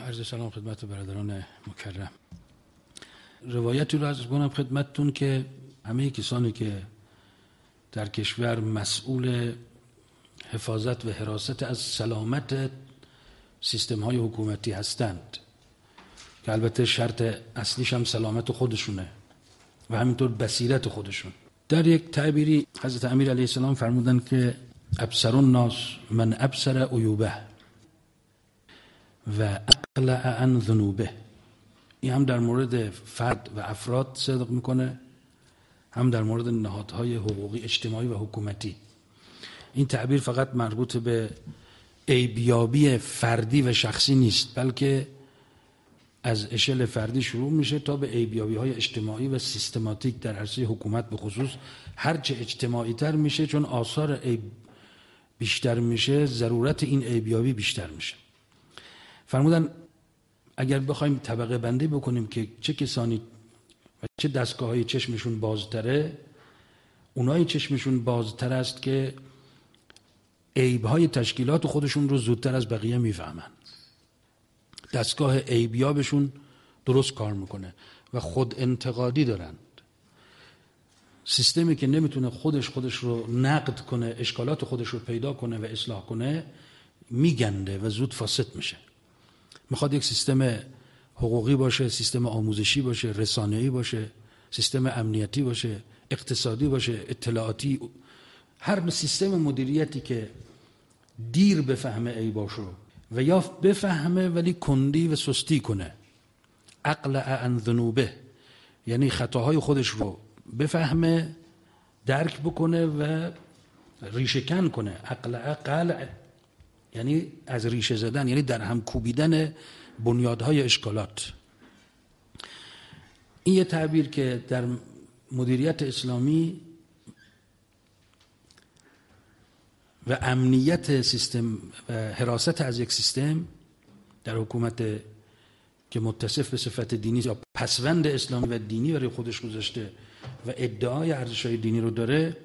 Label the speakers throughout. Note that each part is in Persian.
Speaker 1: عرض سلام خدمت برادران مکرم. روایتی رو از کنم خدمتتون که همه کسانی که در کشور مسئول حفاظت و حراست از سلامت سیستم های حکومتی هستند که البته شرط اصلیش هم سلامت خودشونه و همینطور بصیرت خودشون. در یک تعبیری حضرت امیر علیه السلام فرمودن که ابصر الناس من ابصر عیوبه و اقلع عن ذنوبه. این هم در مورد فرد و افراد صدق می‌کنه هم در مورد نهادهای حقوقی اجتماعی و حکومتی. این تعبیر فقط مربوط به ایبیابی فردی و شخصی نیست بلکه از اشل فردی شروع میشه تا به ایبیابی های اجتماعی و سیستماتیک در عرصه حکومت به خصوص هرچه اجتماعی تر میشه چون آثار عیب بیشتر میشه ضرورت این ایبیابی بیشتر میشه. فرمودن اگر بخوایم طبقه بندی بکنیم که چه کسانی و چه دستگاه های چشمشون بازتره اونایی چشمشون بازتر است که های تشکیلات خودشون رو زودتر از بقیه می‌فهمن. دستگاه عیبیابشون درست کار می‌کنه و خود انتقادی دارند. سیستمی که نمی‌تونه خودش خودش رو نقد کنه اشکالات خودش رو پیدا کنه و اصلاح کنه میگنده و زود فاسد میشه. می‌خواد یک سیستم حقوقی باشه سیستم آموزشی باشه رسانه‌ای باشه سیستم امنیتی باشه اقتصادی باشه اطلاعاتی. هر سیستم مدیریتی که دیر بفهمه ای باشه و یا بفهمه ولی کندی و سستی کنه. عقل عن ذنوبه. یعنی خطاهای خودش رو بفهمه درک بکنه و ریشهکن کنه. عقل عقل یعنی از ریشه زدن یعنی در هم کوبیدن بنیادهای اشکالات. این یه تعبیر که در مدیریت اسلامی و امنیت سیستم و حراست از یک سیستم در حکومت که متصف به صفت دینی یا پسوند اسلامی و دینی برای خودش گذاشته و ادعای ارزش های دینی رو داره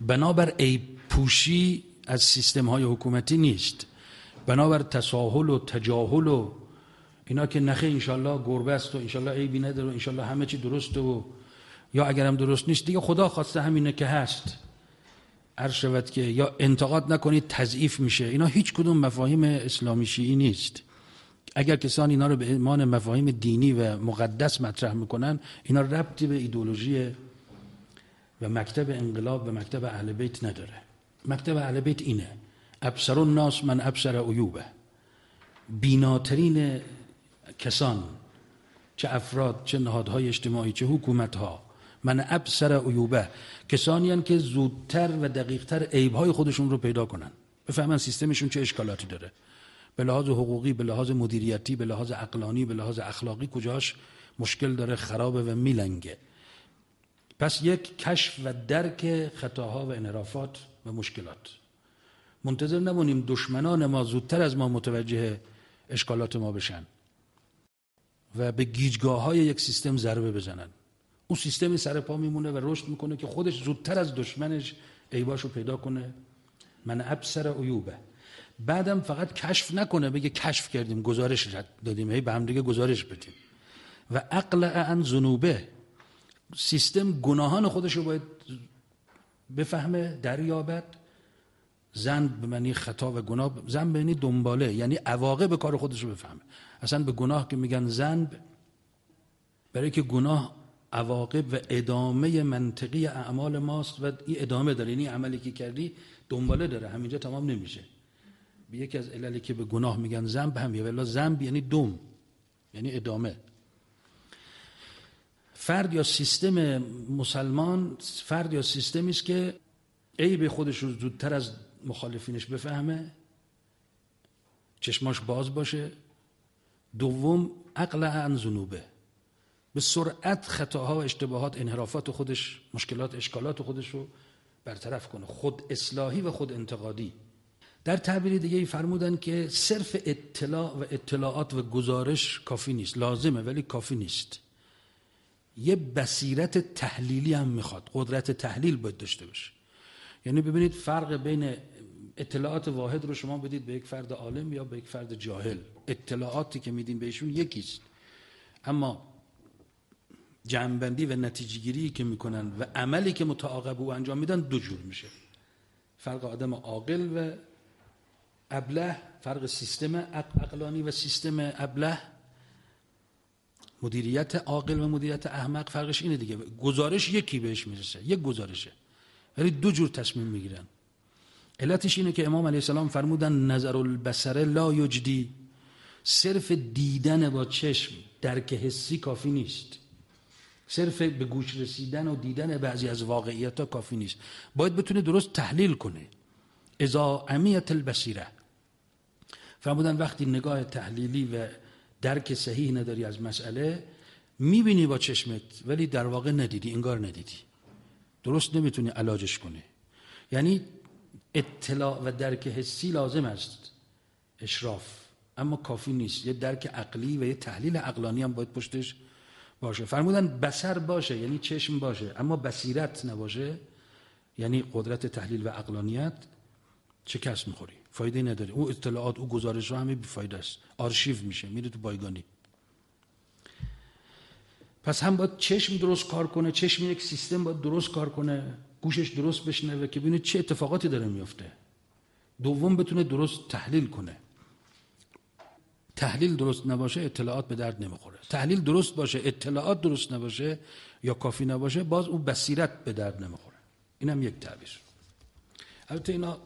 Speaker 1: بنابر ای پوشی از سیستم های حکومتی نیست. بنابر تساهل و تجاهل و اینا که نخه انشالله گربه است و انشالله عیبی نداره و انشالله همه چی درسته و یا اگرم درست نیست دیگه خدا خواسته همینه که هست. عرض شود که یا انتقاد نکنید تضعیف میشه. اینا هیچ کدوم مفاهیم اسلامی شیعی نیست. اگر کسان اینا رو به ایمان مفاهیم دینی و مقدس مطرح می‌کنن اینا ربطی به ایدولوژی و مکتب انقلاب و مکتب اهل بیت نداره. مکتب اهل بیت اینه. ابصر الناس من ابصر عیوبه. بیناترین کسان چه افراد چه نهادهای اجتماعی چه حکومتها من ابصر عیوبه. کسانی که زودتر و دقیقتر عیبهای خودشون رو پیدا کنن. بفهمن سیستمشون چه اشکالاتی داره. به لحاظ حقوقی به لحاظ مدیریتی به لحاظ عقلانی به لحاظ اخلاقی کجاش مشکل داره؟ خرابه و میلنگه. پس یک کشف و درک خطاها و انحرافات و مشکلات. منتظر نمونیم دشمنان ما زودتر از ما متوجه اشکالات ما بشن و به گیجگاه های یک سیستم ضربه بزنن. اون سیستم سر پا میمونه و رشد می‌کنه که خودش زودتر از دشمنش عیباشو پیدا کنه. من ابصر عیوبه. بعدم فقط کشف نکنه بگه کشف کردیم گزارش دادیم. هی به هم دیگه گزارش بدیم. و عقل ان ذنوبه. سیستم گناهان خودش رو باید بفهمه دریابد زن به معنی خطا و گناه زن به معنی دنباله یعنی عواقب کار خودش رو بفهمه. اصلا به گناه که میگن زن برای که گناه عواقب و ادامه منطقی اعمال ماست و این ادامه داره یعنی عملی که کردی دنباله داره همینجا تمام نمیشه. به یکی از عللی که به گناه میگن زنب همیه ولی زنب یعنی دوم یعنی ادامه. فرد یا سیستم مسلمان فرد یا سیستمی است که عیب خودش رو زودتر از مخالفینش بفهمه چشماش باز باشه. دوم عقل عن ذنوبه. به سرعت خطاها و اشتباهات انحرافات خودش مشکلات اشکالات خودش رو برطرف کنه. خود اصلاحی و خود انتقادی. در تعبیر دیگه فرمودن که صرف اطلاع و اطلاعات و گزارش کافی نیست. لازمه ولی کافی نیست. یه بصیرت تحلیلی هم می‌خواد. قدرت تحلیل باید داشته باشه. یعنی ببینید فرق بین اطلاعات واحد رو شما بدید به یک فرد عالم یا به یک فرد جاهل. اطلاعاتی که میدین بهشون یکیست. اما جنبندی و نتیجهگیری که می‌کنن و عملی که متعاقب او انجام میدن دو جور میشه. فرق آدم عاقل و ابله فرق سیستم عقلانی و سیستم ابله. مدیریت عاقل و مدیریت احمق فرقش اینه دیگه. گزارش یکی بهش می‌رسه یک گزارشه. ولی دو جور تصمیم می‌گیرن. علتش اینه که امام علیه السلام فرمودن نظر البصره لا یجدی. صرف دیدن با چشم درک حسی کافی نیست. صرف به گوش رسیدن و دیدن بعضی از واقعیت ها کافی نیست. باید بتونه درست تحلیل کنه. ازا امیت البصیره. فرمودن وقتی نگاه تحلیلی و درک صحیح نداری از مسئله می‌بینی با چشمت ولی در واقع ندیدی انگار ندیدی. درست نمی‌تونی علاجش کنه یعنی اطلاع و درک حسی لازم است. اشراف. اما کافی نیست. یه درک عقلی و یه تحلیل عقلانی هم باید پشتش باشه. فرمودن بسر باشه یعنی چشم باشه. اما بصیرت نباشه یعنی قدرت تحلیل و عقلانیت کس می‌خوری. فایده نداره. او اطلاعات او گزارش ها همه بیفایده است. آرشیو میشه میره تو بایگانی. پس هم باید چشم درست کار کنه چشم یک سیستم باید درست کار کنه گوشش درست بشنوه که ببینه چه اتفاقاتی داره میفته دوم بتونه درست تحلیل کنه. تحلیل درست نباشه اطلاعات به درد نمی‌خوره. تحلیل درست باشه اطلاعات درست نباشه یا کافی نباشه باز اون بصیرت به درد نمی‌خوره. اینم یک تعبیر. البته اینا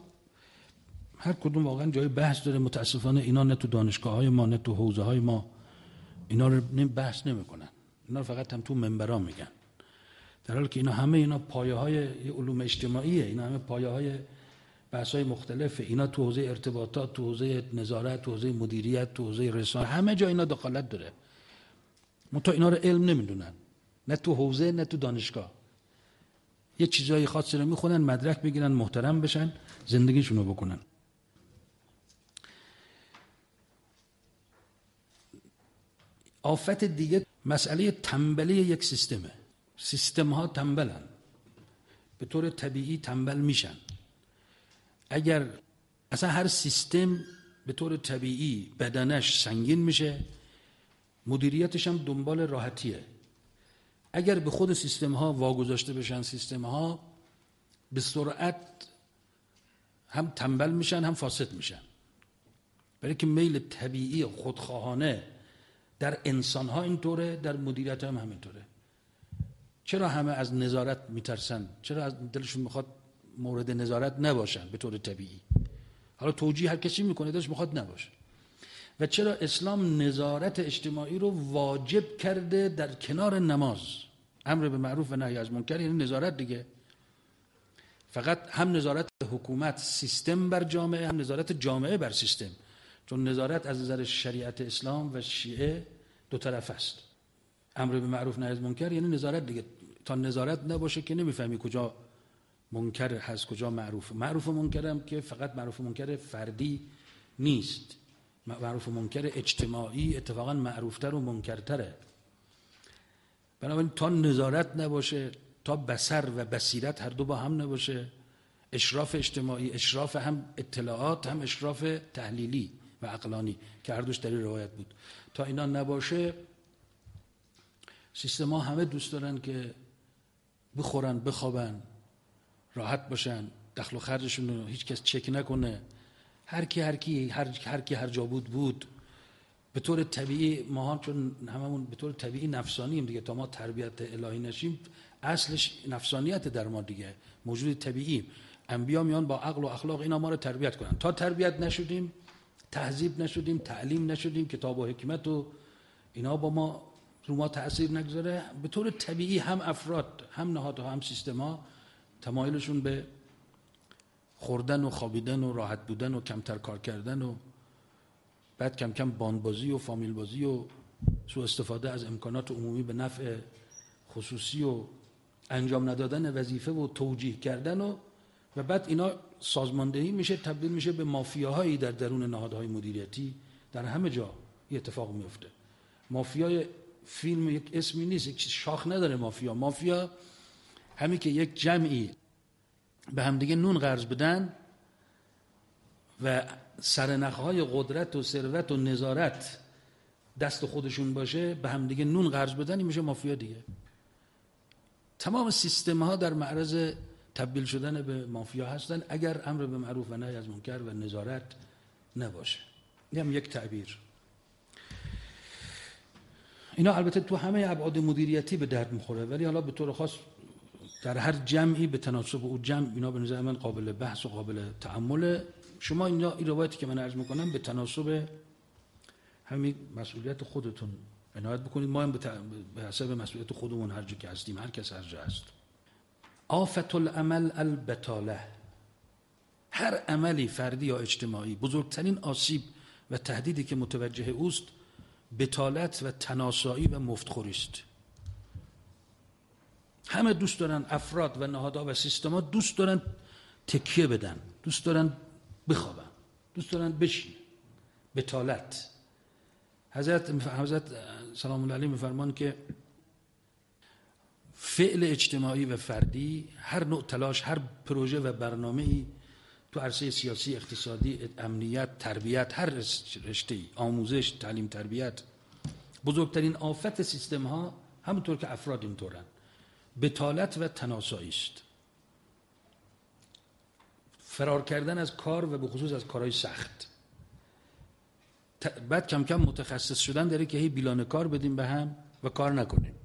Speaker 1: هر کدوم واقعا جای بحث داره. متاسفانه اینا نه تو دانشگاه های ما نه تو حوزه های ما اینا رو بحث نمی‌کنن. اینا رو فقط هم تو منبران میگن. در حالی که اینا همه اینا پایه های علوم اجتماعیه. اینا همه پایه های بحث های مختلفه. اینا تو حوزه ارتباطات تو حوزه نظارت تو حوزه مدیریت تو حوزه رسانه همه جا اینا دخالت داره. منتها اینا رو علم نمی‌دونن. نه تو حوزه نه تو دانشگاه. یه چیزای خاصی رو می‌خونن مدرک بگیرن محترم بشن زندگیشون رو بکنن. آفت دیگه مسئله تنبلی یک سیستمه. سیستم ها تنبلن. به طور طبیعی تنبل میشن. اگر اصلا هر سیستم به طور طبیعی بدنش سنگین میشه مدیریتش هم دنبال راحتیه. اگر به خود سیستم ها واگذاشته بشن سیستم ها به سرعت هم تنبل میشن هم فاسد میشن. برای که میل طبیعی خودخواهانه در انسان ها اینطوره در مدیریت هم همینطوره. چرا همه از نظارت میترسن؟ چرا از دلشون می‌خواد مورد نظارت نباشن به طور طبیعی؟ حالا توجیه هر کسی می‌کنه دلش می‌خواد نباشه. و چرا اسلام نظارت اجتماعی رو واجب کرده در کنار نماز؟ امر به معروف و نهی از منکر یعنی نظارت دیگه. فقط هم نظارت حکومت سیستم بر جامعه هم نظارت جامعه بر سیستم. چون نظارت از نظر شریعت اسلام و شیعه دو طرف است. امر به معروف نهی از منکر یعنی نظارت دیگه. تا نظارت نباشه که نمی‌فهمی کجا منکر هست کجا معروف. معروف و منکر هم که فقط معروف منکر فردی نیست. معروف منکر اجتماعی اتفاقا معروفتر و منکرتره. بنابراین تا نظارت نباشه تا بسر و بصیرت هر دو با هم نباشه اشراف اجتماعی اشراف هم اطلاعات هم اشراف تحلیلی. و عقلانی که هر دوش در روایت بود. تا اینا نباشه سیستما همه دوست دارن که بخورن بخوابن راحت باشن دخل و خرجشون رو هیچ کس چک نکنه. هر کی هر کی هر, هر کی هر جا بود بود. به طور طبیعی ما هم چون هممون به طور طبیعی نفسانیم دیگه تا ما تربیت الهی نشیم اصلش نفسانیت در ما دیگه. موجود طبیعی. انبیا میان با عقل و اخلاق اینا ما رو تربیت کنن. تا تربیت نشدیم تهذیب نشدیم تعلیم نشدیم کتاب و حکمت و اینا با ما رو ما تاثیر نگذاره. به طور طبیعی هم افراد هم نهادها هم سیستم ها تمایلشون به خوردن و خوابیدن و راحت بودن و کمتر کار کردن و بعد کم کم باندبازی و فامیل بازی و سو استفاده از امکانات عمومی به نفع خصوصی و انجام ندادن وظیفه و توجیه کردن و و بعد اینا سازماندهی میشه تبدیل میشه به مافیاهایی در درون نهادهای مدیریتی. در همه جا یه اتفاق میفته. مافیای فیلم یک اسمی نیست یک شاخ نداره مافیا. مافیا همین که یک جمعی به همدیگه نون قرض بدن و سرنخهای قدرت و ثروت و نظارت دست خودشون باشه به هم دیگه نون قرض بدن میشه مافیا دیگه. تمام سیستم ها در معرض تبدیل شدن به مافیا هستن اگر امر به معروف و نهی از منکر و نظارت نباشه. این هم یک تعبیر. اینا البته تو همه ابعاد مدیریتی به درد می‌خوره ولی حالا به طور خاص در هر جمعی به تناسب او جمع اینا به نظر من قابل بحث و قابل تعمل شما اینا این روایتی که من عرض می‌کنم به تناسب همین مسئولیت خودتون عنایت بکنید. ما هم به حسب مسئولیت خودمون هر جا که هستیم هر کس هر جا هست. آفت العمل البتاله هر عملی فردی یا اجتماعی بزرگترین آسیب و تهدیدی که متوجه اوست بتالت و تناسایی و مفتخوری است. همه دوست دارن افراد و نهادها و سیستما دوست دارن تکیه بدن دوست دارن بخوابن دوست دارن بشین بتالت حضرت حضرت سلام الله علیه میفرمان که فعل اجتماعی و فردی هر نوع تلاش هر پروژه و برنامه ای تو عرصه سیاسی اقتصادی امنیت تربیت هر رشته آموزش تعلیم تربیت بزرگترین آفت سیستم ها همونطور که افراد اینطورن. بتالت و تناسایی است. فرار کردن از کار و به خصوص از کارهای سخت. بعد کم کم متخصص شدن داره که هی بیلان کار بدیم به هم و کار نکنیم.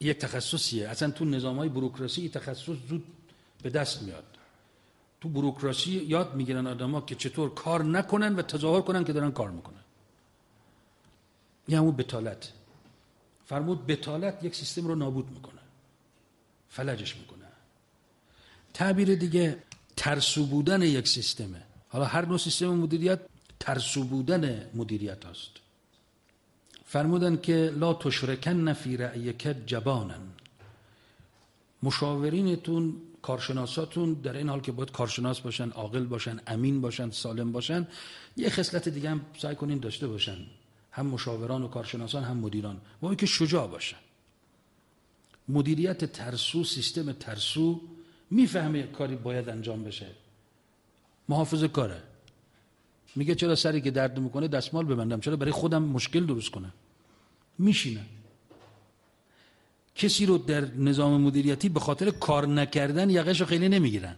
Speaker 1: یک تخصصیه. اصلا تو نظام های بروکراسی تخصص زود به دست میاد. تو بروکراسی یاد می‌گیرن آدما که چطور کار نکنن و تظاهر کنن که دارن کار می‌کنن. یه همون بتالت. فرمود بتالت یک سیستم رو نابود می‌کنه. فلجش می‌کنه. تعبیر دیگه ترسو بودن یک سیستمه. حالا هر نوع سیستم مدیریت ترسو بودن مدیریت است فرمودن که لا تشرکن نفی رأیک جبانن مشاورینتون کارشناساتون در این حال که باید کارشناس باشن عاقل باشن امین باشن سالم باشن یه خصلت دیگه هم سعی کنین داشته باشن. هم مشاوران و کارشناسان هم مدیران. و که شجاع باشن. مدیریت ترسو سیستم ترسو می‌فهمه کاری باید انجام بشه. محافظ کاره. میگه چرا سری که درد می‌کنه دستمال ببندم؟ چرا برای خودم مشکل درست کنم؟ میشینم. کسی رو در نظام مدیریتی به خاطر کار نکردن یقش خیلی نمی‌گیرن.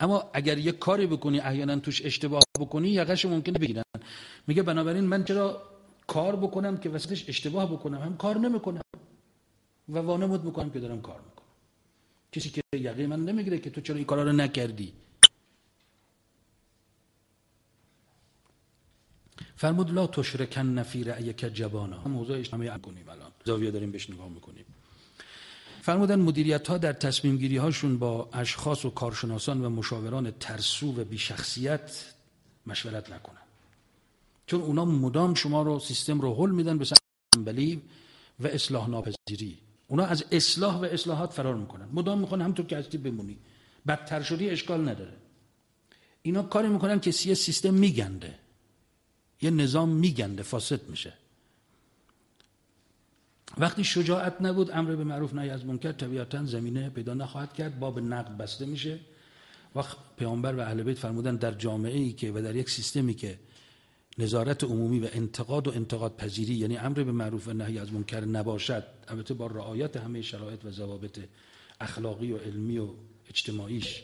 Speaker 1: اما اگر یک کاری بکنی احیانا توش اشتباه بکنی یقش ممکنه بگیرن میگه بنابراین من چرا کار بکنم که وسطش اشتباه بکنم؟ هم کار نمی‌کنم. و وانمود می‌کنم که دارم کار می‌کنم. کسی که یقه من نمی‌گیره که تو چرا این کارا رو نکردی؟ فرمود لا تشرکن نفی رأیک جبانا موضوع اجتماعی کنیم الان. زاویه داریم بهش نگاه می‌کنیم. فرمودن مدیریت ها در تصمیم گیری هاشون با اشخاص و کارشناسان و مشاوران ترسو و بی شخصیت مشورت نکنن. چون اونا مدام شما رو سیستم رو حل میدن به سنبلی و اصلاح ناپذیری. اونا از اصلاح و اصلاحات فرار می‌کنن. مدام می‌خوان همطور که هستی بمونی. بدتر شدی اشکال نداره. اینا کاری می‌کنن که سی سیستم میگنده. یه نظام میگنده فاسد میشه. وقتی شجاعت نبود امر به معروف نهی از منکر طبیعتا زمینه پیدا نخواهد کرد باب نقد بسته میشه. وقت پیامبر و اهل بیت فرمودن در جامعه ای که و در یک سیستمی که نظارت عمومی و انتقاد و انتقاد پذیری یعنی امر به معروف و نهی از منکر نباشد. البته با رعایت همه شرایط و ضوابط اخلاقی و علمی و اجتماعیش.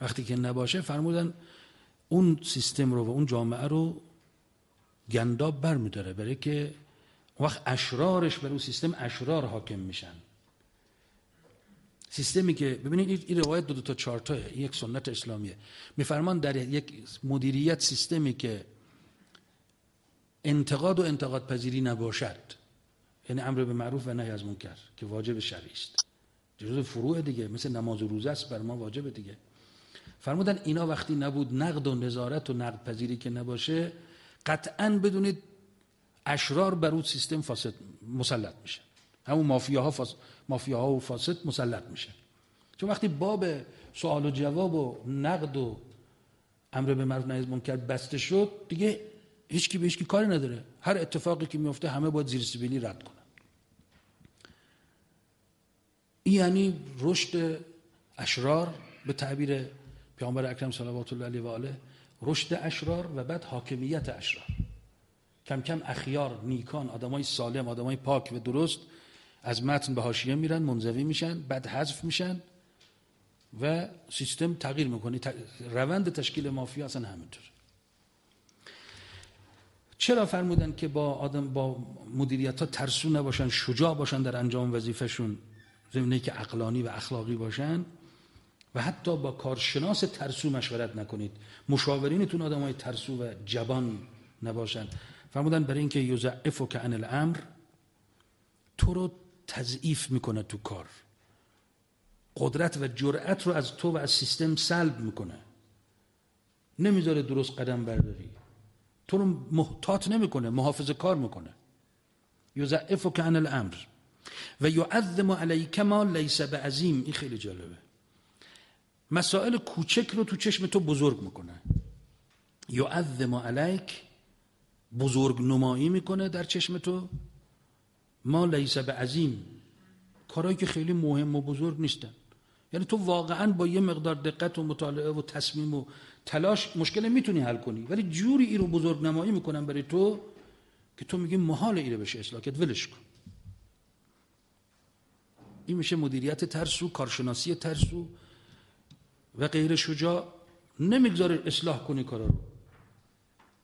Speaker 1: وقتی که نباشه فرمودن اون سیستم رو و اون جامعه رو گنداب بر میداره برای که وقت اشرارش بر اون سیستم اشرار حاکم میشن. سیستمی که ببینید این روایت دو, دو تا چارتا یک سنت اسلامیه. میفرمان در یک مدیریت سیستمی که انتقاد و انتقاد پذیری نباشد. یعنی امر به معروف و نهی از منکر که واجب شرعی است. جزء فروع دیگه. مثل نماز و روزه است بر ما واجب دیگه. فرمودن اینا وقتی نبود نقد و نظارت و نقد پذیری که نباشه قطعا بدونید اشرار بر اون سیستم فاسد مسلط میشه. همون مافیاها فاس... مافیاها و فاسد مسلط میشه. چون وقتی باب سوال و جواب و نقد و امر به معروف نهی منکر بسته شد دیگه هیچ کی به هیچ کی کاری نداره. هر اتفاقی که میفته همه باید زیر سیبیلی رد کنن. این یعنی رشد اشرار به تعبیر پیامبر اکرم صلوات الله علیه و آله. رشد اشرار و بعد حاکمیت اشرار. کم کم اخیار نیکان آدمای سالم آدمای پاک و درست از متن به حاشیه میرن منزوی میشن بعد حذف میشن و سیستم تغییر می‌کنه. روند تشکیل مافیا اصلا همینطور چرا فرمودن که با آدم با مدیریت ها ترسو نباشن شجاع باشن در انجام وظیفهشون؟ زمینه که اقلانی و اخلاقی باشن. و حتی با کارشناس ترسو مشورت نکنید. مشاورینتون آدم های ترسو و جبان نباشن. فرمودن برای اینکه یوزعف و که الامر تو رو تضعیف می‌کنه تو کار. قدرت و جرأت رو از تو و از سیستم سلب می‌کنه. نمی‌ذاره درست قدم برداری. تو رو محتاط نمی‌کنه محافظه کار می‌کنه. یوزعف و که الامر. و یعظم علیک ما لیس به عظیم این خیلی جالبه. مسائل کوچک رو تو چشم تو بزرگ می‌کنه. یعظم علیک بزرگ نمایی می‌کنه در چشم تو. ما لیس به عظیم کارهایی که خیلی مهم و بزرگ نیستن. یعنی تو واقعا با یه مقدار دقت و مطالعه و تصمیم و تلاش مشکل می‌تونی حل کنی. ولی جوری ای رو بزرگ نمایی می‌کنن برای تو که تو میگی محال ایره بشه اصلاح ولش کن. این میشه مدیریت ترسو کارشناسی ترسو. و غیر شجاع نمی‌گذاره اصلاح کنی کارا رو.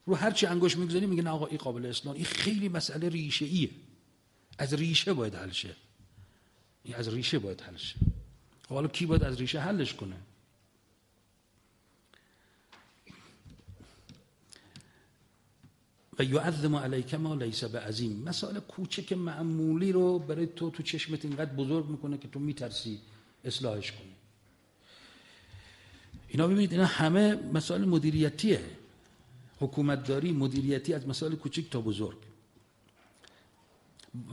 Speaker 1: رو هر چی انگوش می‌گذاری میگه آقا این قابل اصلاح این خیلی مسئله ریشه ایه از ریشه باید حل شه. این از ریشه باید حل شه. خب حالا کی باید از ریشه حلش کنه؟ و یعظم علیک ما لیس به عظیم مسائل کوچک معمولی رو برای تو تو چشمت اینقدر بزرگ می‌کنه که تو میترسی اصلاحش کنی. اینا ببینید اینا همه مسائل مدیریتیه. حکومتداری مدیریتی از مسائل کوچک تا بزرگ.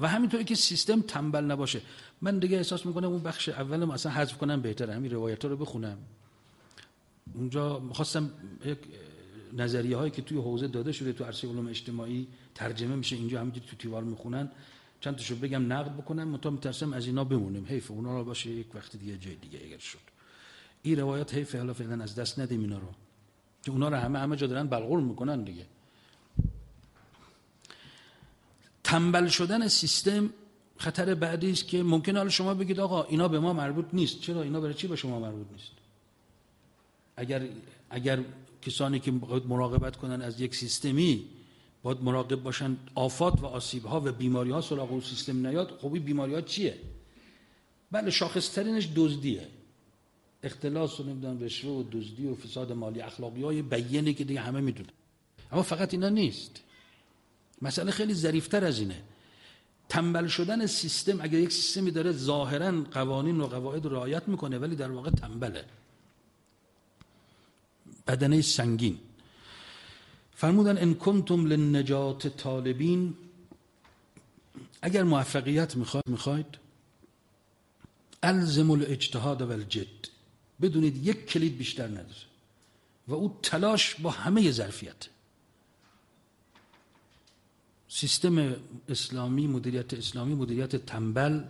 Speaker 1: و همینطوری که سیستم تنبل نباشه. من دیگه احساس می‌کنم اون بخش اول اصلا حذف کنم بهتره. همین روایت رو بخونم. اونجا خواستم یک نظریه هایی که توی حوزه داده شده تو عرصه علوم اجتماعی ترجمه میشه. اینجا همینجوری تو تیوار می‌خونن. چند تاشو بگم نقد بکنم. متا میترسم از اینا بمونیم. حیف اونا رو باشه یک وقت دیگه جای دیگه اگر شد. این روایت حیف حالا فعلا از دست ندیم اینا رو. که اونا رو همه همه جا دارن بلغور می‌کنن دیگه. تنبل شدن سیستم خطر بعدی است که ممکن حالا شما بگید آقا اینا به ما مربوط نیست. چرا اینا برای چی به شما مربوط نیست؟ اگر اگر کسانی که مراقبت کنن از یک سیستمی باید مراقب باشن آفات و آسیب ها و بیماری ها سراغ اون سیستم نیاد خب این بیماری ها چیه؟ بله شاخصترینش دزدیه. اختلاس و نمی‌دونم رشوه و دزدی و فساد مالی اخلاقی های بیینی که دیگه همه می‌دونن. اما فقط اینا نیست. مسئله خیلی ظریفتر از اینه. تنبل شدن سیستم اگر یک سیستمی داره ظاهرا قوانین و قواعد رعایت می‌کنه ولی در واقع تنبله. بدنه سنگین. فرمودن ان کنتم لنجات طالبین. اگر موفقیت می‌خواید می‌خواید. الزم الاجتهاد و الجد بدونید یک کلید بیشتر نداره. و او تلاش با همه ظرفیت. سیستم اسلامی مدیریت اسلامی مدیریت تنبل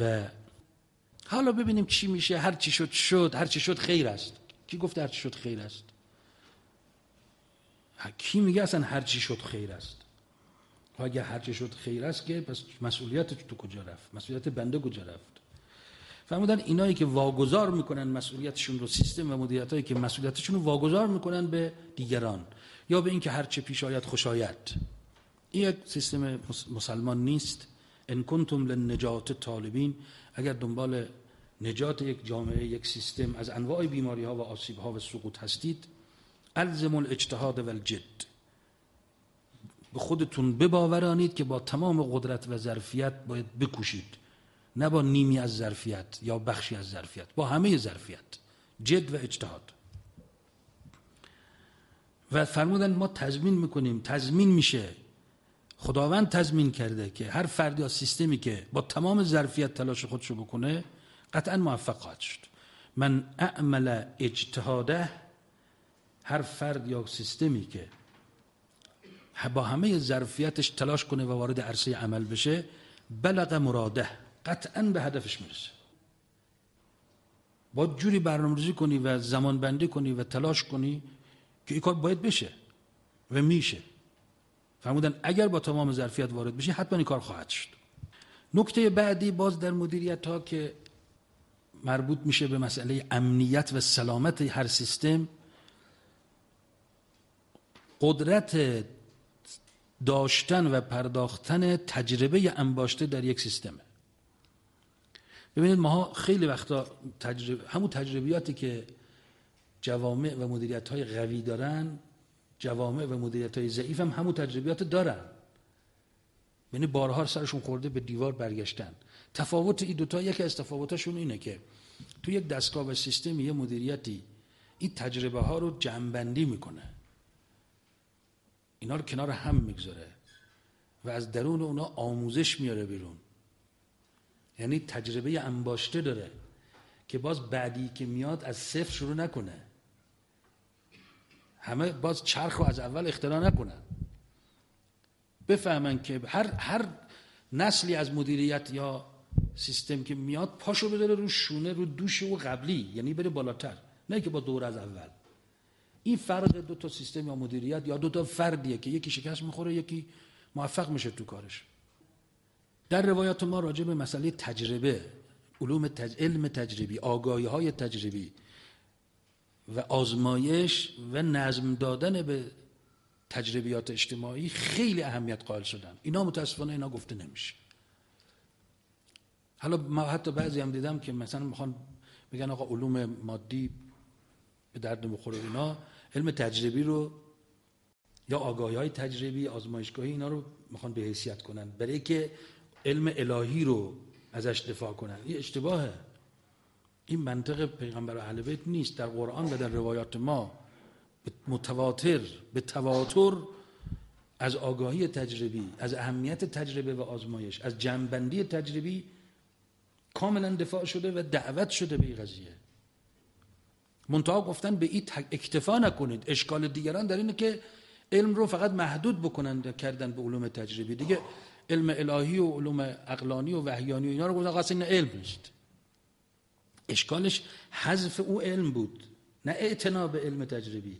Speaker 1: و حالا ببینیم چی میشه. هر چی شد شد. هر چی شد خیر است. کی گفته هر چی شد خیر است؟ کی میگه اصلا هر چی شد خیر است؟ و اگر هر چی شد خیر است که پس مسئولیت تو کجا رفت؟ مسئولیت بنده کجا رفت؟ فرمودن اینایی که واگذار می‌کنن مسئولیتشون رو سیستم و مدیریت که مسئولیتشون رو واگذار می‌کنن به دیگران یا به اینکه هر چه پیش آید خوش آید. این یک سیستم مسلمان نیست. ان کنتم لنجات طالبین. اگر دنبال نجات یک جامعه یک سیستم از انواع بیماری ها و آسیب ها و سقوط هستید الزم الاجتهاد و الجد. به خودتون بباورانید که با تمام قدرت و ظرفیت باید بکوشید. نه با نیمی از ظرفیت یا بخشی از ظرفیت با همه ظرفیت جد و اجتهاد. و فرمودن ما تضمین می‌کنیم تضمین میشه. خداوند تضمین کرده که هر فردی یا سیستمی که با تمام ظرفیت تلاش خودشو بکنه قطعا موفق خواهد شد. من اعمل اجتهاده هر فرد یا سیستمی که با همه ظرفیتش تلاش کنه و وارد عرصه عمل بشه بلغ مراده. قطعا به هدفش می‌رسه. با جوری برنامه‌ریزی کنی و زمان بندی کنی و تلاش کنی که این کار باید بشه و میشه. فرمودن اگر با تمام ظرفیت وارد بشی حتما این کار خواهد شد. نکته بعدی باز در مدیریت ها که مربوط میشه به مسئله امنیت و سلامت هر سیستم قدرت داشتن و پرداختن تجربه انباشته در یک سیستمه. ببینید ما خیلی وقتا تجربه همون تجربیاتی که جوامع و مدیریت های قوی دارن جوامع و مدیریت های ضعیف هم همون تجربیات دارن. یعنی بارها سرشون خورده به دیوار برگشتن. تفاوت این دوتا یکی از تفاوتاشون اینه که تو یک دستگاه و سیستم یه مدیریتی این تجربه ها رو جمعبندی می‌کنه. اینا رو کنار هم می‌گذاره و از درون اونا آموزش میاره بیرون. یعنی تجربه انباشته داره که باز بعدی که میاد از صفر شروع نکنه. همه باز چرخ رو از اول اختراع نکنن بفهمن که هر, هر نسلی از مدیریت یا سیستم که میاد پاشو بذاره رو شونه رو دوش و قبلی یعنی بره بالاتر. نه که با دور از اول. این فرق دو تا سیستم یا مدیریت یا دو تا فردیه که یکی شکست می‌خوره یکی موفق میشه تو کارش. در روایات ما راجع به مسئله تجربه علوم تج... علم تجربی آگاهی های تجربی و آزمایش و نظم دادن به تجربیات اجتماعی خیلی اهمیت قائل شدن. اینا متاسفانه اینا گفته نمیشه. حالا ما حتی بعضی هم دیدم که مثلا می‌خوان بگن آقا علوم مادی به درد بخوره اینا علم تجربی رو یا آگاهی های تجربی آزمایشگاهی اینا رو می‌خوان به حیثیت کنن. برای که علم الهی رو ازش دفاع کنن. این اشتباهه. این منطق پیغمبر اهل بیت نیست. در قرآن و در روایات ما متواتر به تواتر از آگاهی تجربی از اهمیت تجربه و آزمایش از جنبندی تجربی کاملا دفاع شده و دعوت شده به این قضیه. منتها گفتن به این اکتفا نکنید. اشکال دیگران در اینه که علم رو فقط محدود بکنند کردن به علوم تجربی. دیگه علم الهی و علوم عقلانی و وحیانی و اینا رو گفتن اصلا علم نیست. اشکالش حذف او علم بود نه اعتنا به علم تجربی.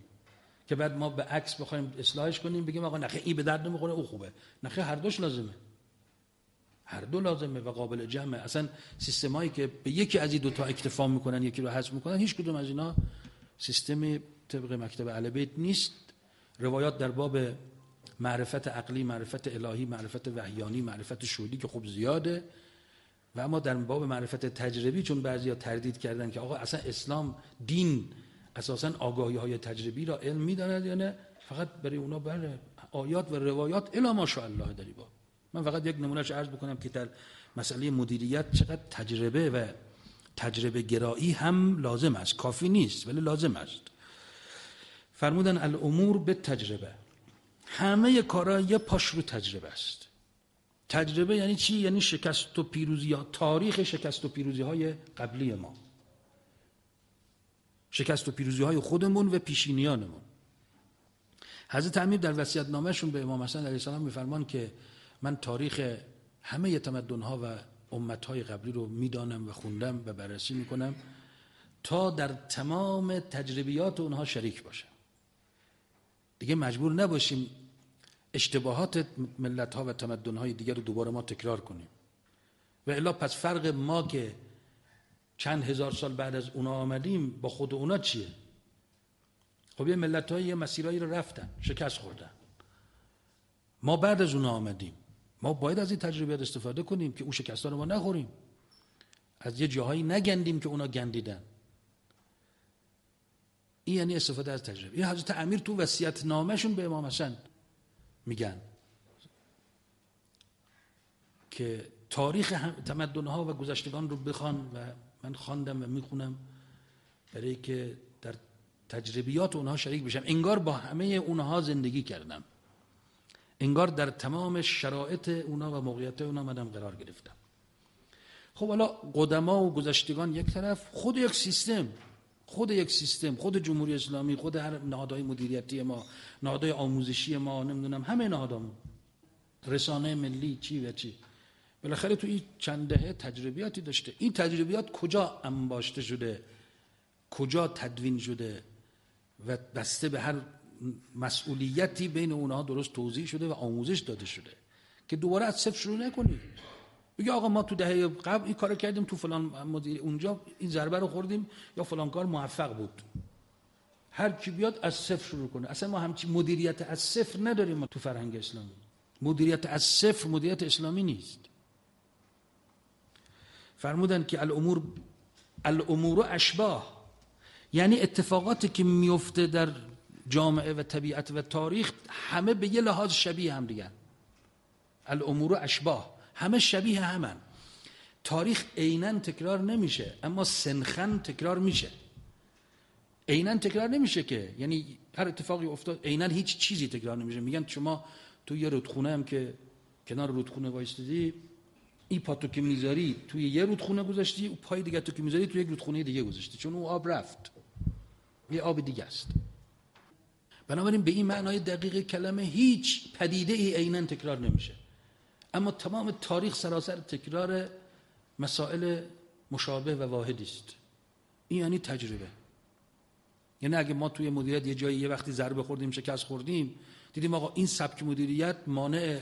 Speaker 1: که بعد ما به عکس بخوایم اصلاحش کنیم بگیم آقا نخه این به درد نمی‌خوره او خوبه. نخه هر دوش لازمه. هر دو لازمه و قابل جمعه. اصلا سیستمایی که به یکی از این دو تا اکتفا می‌کنن یکی رو حذف می‌کنن هیچ کدوم از اینا سیستم طبق مکتب اهل نیست. روایات در باب معرفت عقلی معرفت الهی معرفت وحیانی معرفت شهودی که خوب زیاده. و اما در باب معرفت تجربی چون بعضیا تردید کردن که آقا اصلا اسلام دین اساسا آگاهی های تجربی را علم می‌داند یا نه فقط برای اونا بر آیات و روایات الا ماشاءالله داری با من فقط یک نمونهش عرض بکنم که در مسئله مدیریت چقدر تجربه و تجربه گرایی هم لازم است. کافی نیست ولی لازم است. فرمودن الامور به تجربه همه کارا یه پاش رو تجربه است. تجربه یعنی چی؟ یعنی شکست و پیروزی ها. تاریخ شکست و پیروزی های قبلی ما. شکست و پیروزی های خودمون و پیشینیانمون. حضرت امیر در وصیت نامهشون به امام حسن علیه السلام میفرمان که من تاریخ همه تمدن ها و امت های قبلی رو می‌دانم و خوندم و بررسی می‌کنم تا در تمام تجربیات اونها شریک باشم. دیگه مجبور نباشیم اشتباهات ملت ها و تمدن های دیگر رو دوباره ما تکرار کنیم. و الا پس فرق ما که چند هزار سال بعد از اونا آمدیم با خود اونا چیه؟ خب یه ملت های یه مسیرهایی رو رفتن شکست خوردن. ما بعد از اونا آمدیم. ما باید از این تجربیات استفاده کنیم که اون شکست رو ما نخوریم. از یه جاهایی نگندیم که اونا گندیدن. این یعنی استفاده از تجربه. این حضرت امیر تو وصیت نامشون به امام حسن میگن. که تاریخ تمدنها و گذشتگان رو بخوان و من خواندم و می‌خونم برای که در تجربیات اونها شریک بشم. انگار با همه اونها زندگی کردم. انگار در تمام شرایط اونا و موقعیت اونا منم قرار گرفتم. خب حالا قدما و گذشتگان یک طرف خود یک سیستم. خود یک سیستم خود جمهوری اسلامی خود هر نهادهای مدیریتی ما نهادهای آموزشی ما نمی‌دونم همه نهادامون رسانه ملی چی و چی. بالاخره تو این چند دهه تجربیاتی داشته. این تجربیات کجا انباشته شده؟ کجا تدوین شده؟ و بسته به هر مسئولیتی بین اونها درست توضیح شده و آموزش داده شده. که دوباره از صفر شروع نکنید بگه آقا ما تو دهه قبل این کارو کردیم تو فلان مدیر اونجا این ضربه رو خوردیم یا فلان کار موفق بود. هر کی بیاد از صفر شروع کنه. اصلا ما همچی مدیریت از صفر نداریم ما تو فرهنگ اسلامی. مدیریت از صفر مدیریت اسلامی نیست. فرمودن که الامور الامور اشباه. یعنی اتفاقاتی که میفته در جامعه و طبیعت و تاریخ همه به یه لحاظ شبیه هم دیگه. الامور اشباه. همه شبیه همن. تاریخ عینا تکرار نمیشه اما سنخن تکرار میشه. عینا تکرار نمیشه که یعنی هر اتفاقی افتاد عینا هیچ چیزی تکرار نمیشه. میگن شما تو یه رودخونه هم که کنار رودخونه وایستدی این پاتو که می‌ذاری توی یه رودخونه گذاشتی و پای دیگه تو که می‌ذاری توی یک رودخونه دیگه گذاشتی. چون اون آب رفت. یه آب دیگه است. بنابراین به این معنای دقیق کلمه هیچ پدیده ای عینا تکرار نمیشه. اما تمام تاریخ سراسر تکرار مسائل مشابه و واحدی است. این یعنی تجربه. یعنی اگه ما توی مدیریت یه جایی یه وقتی ضربه خوردیم شکست خوردیم دیدیم آقا این سبک مدیریت مانع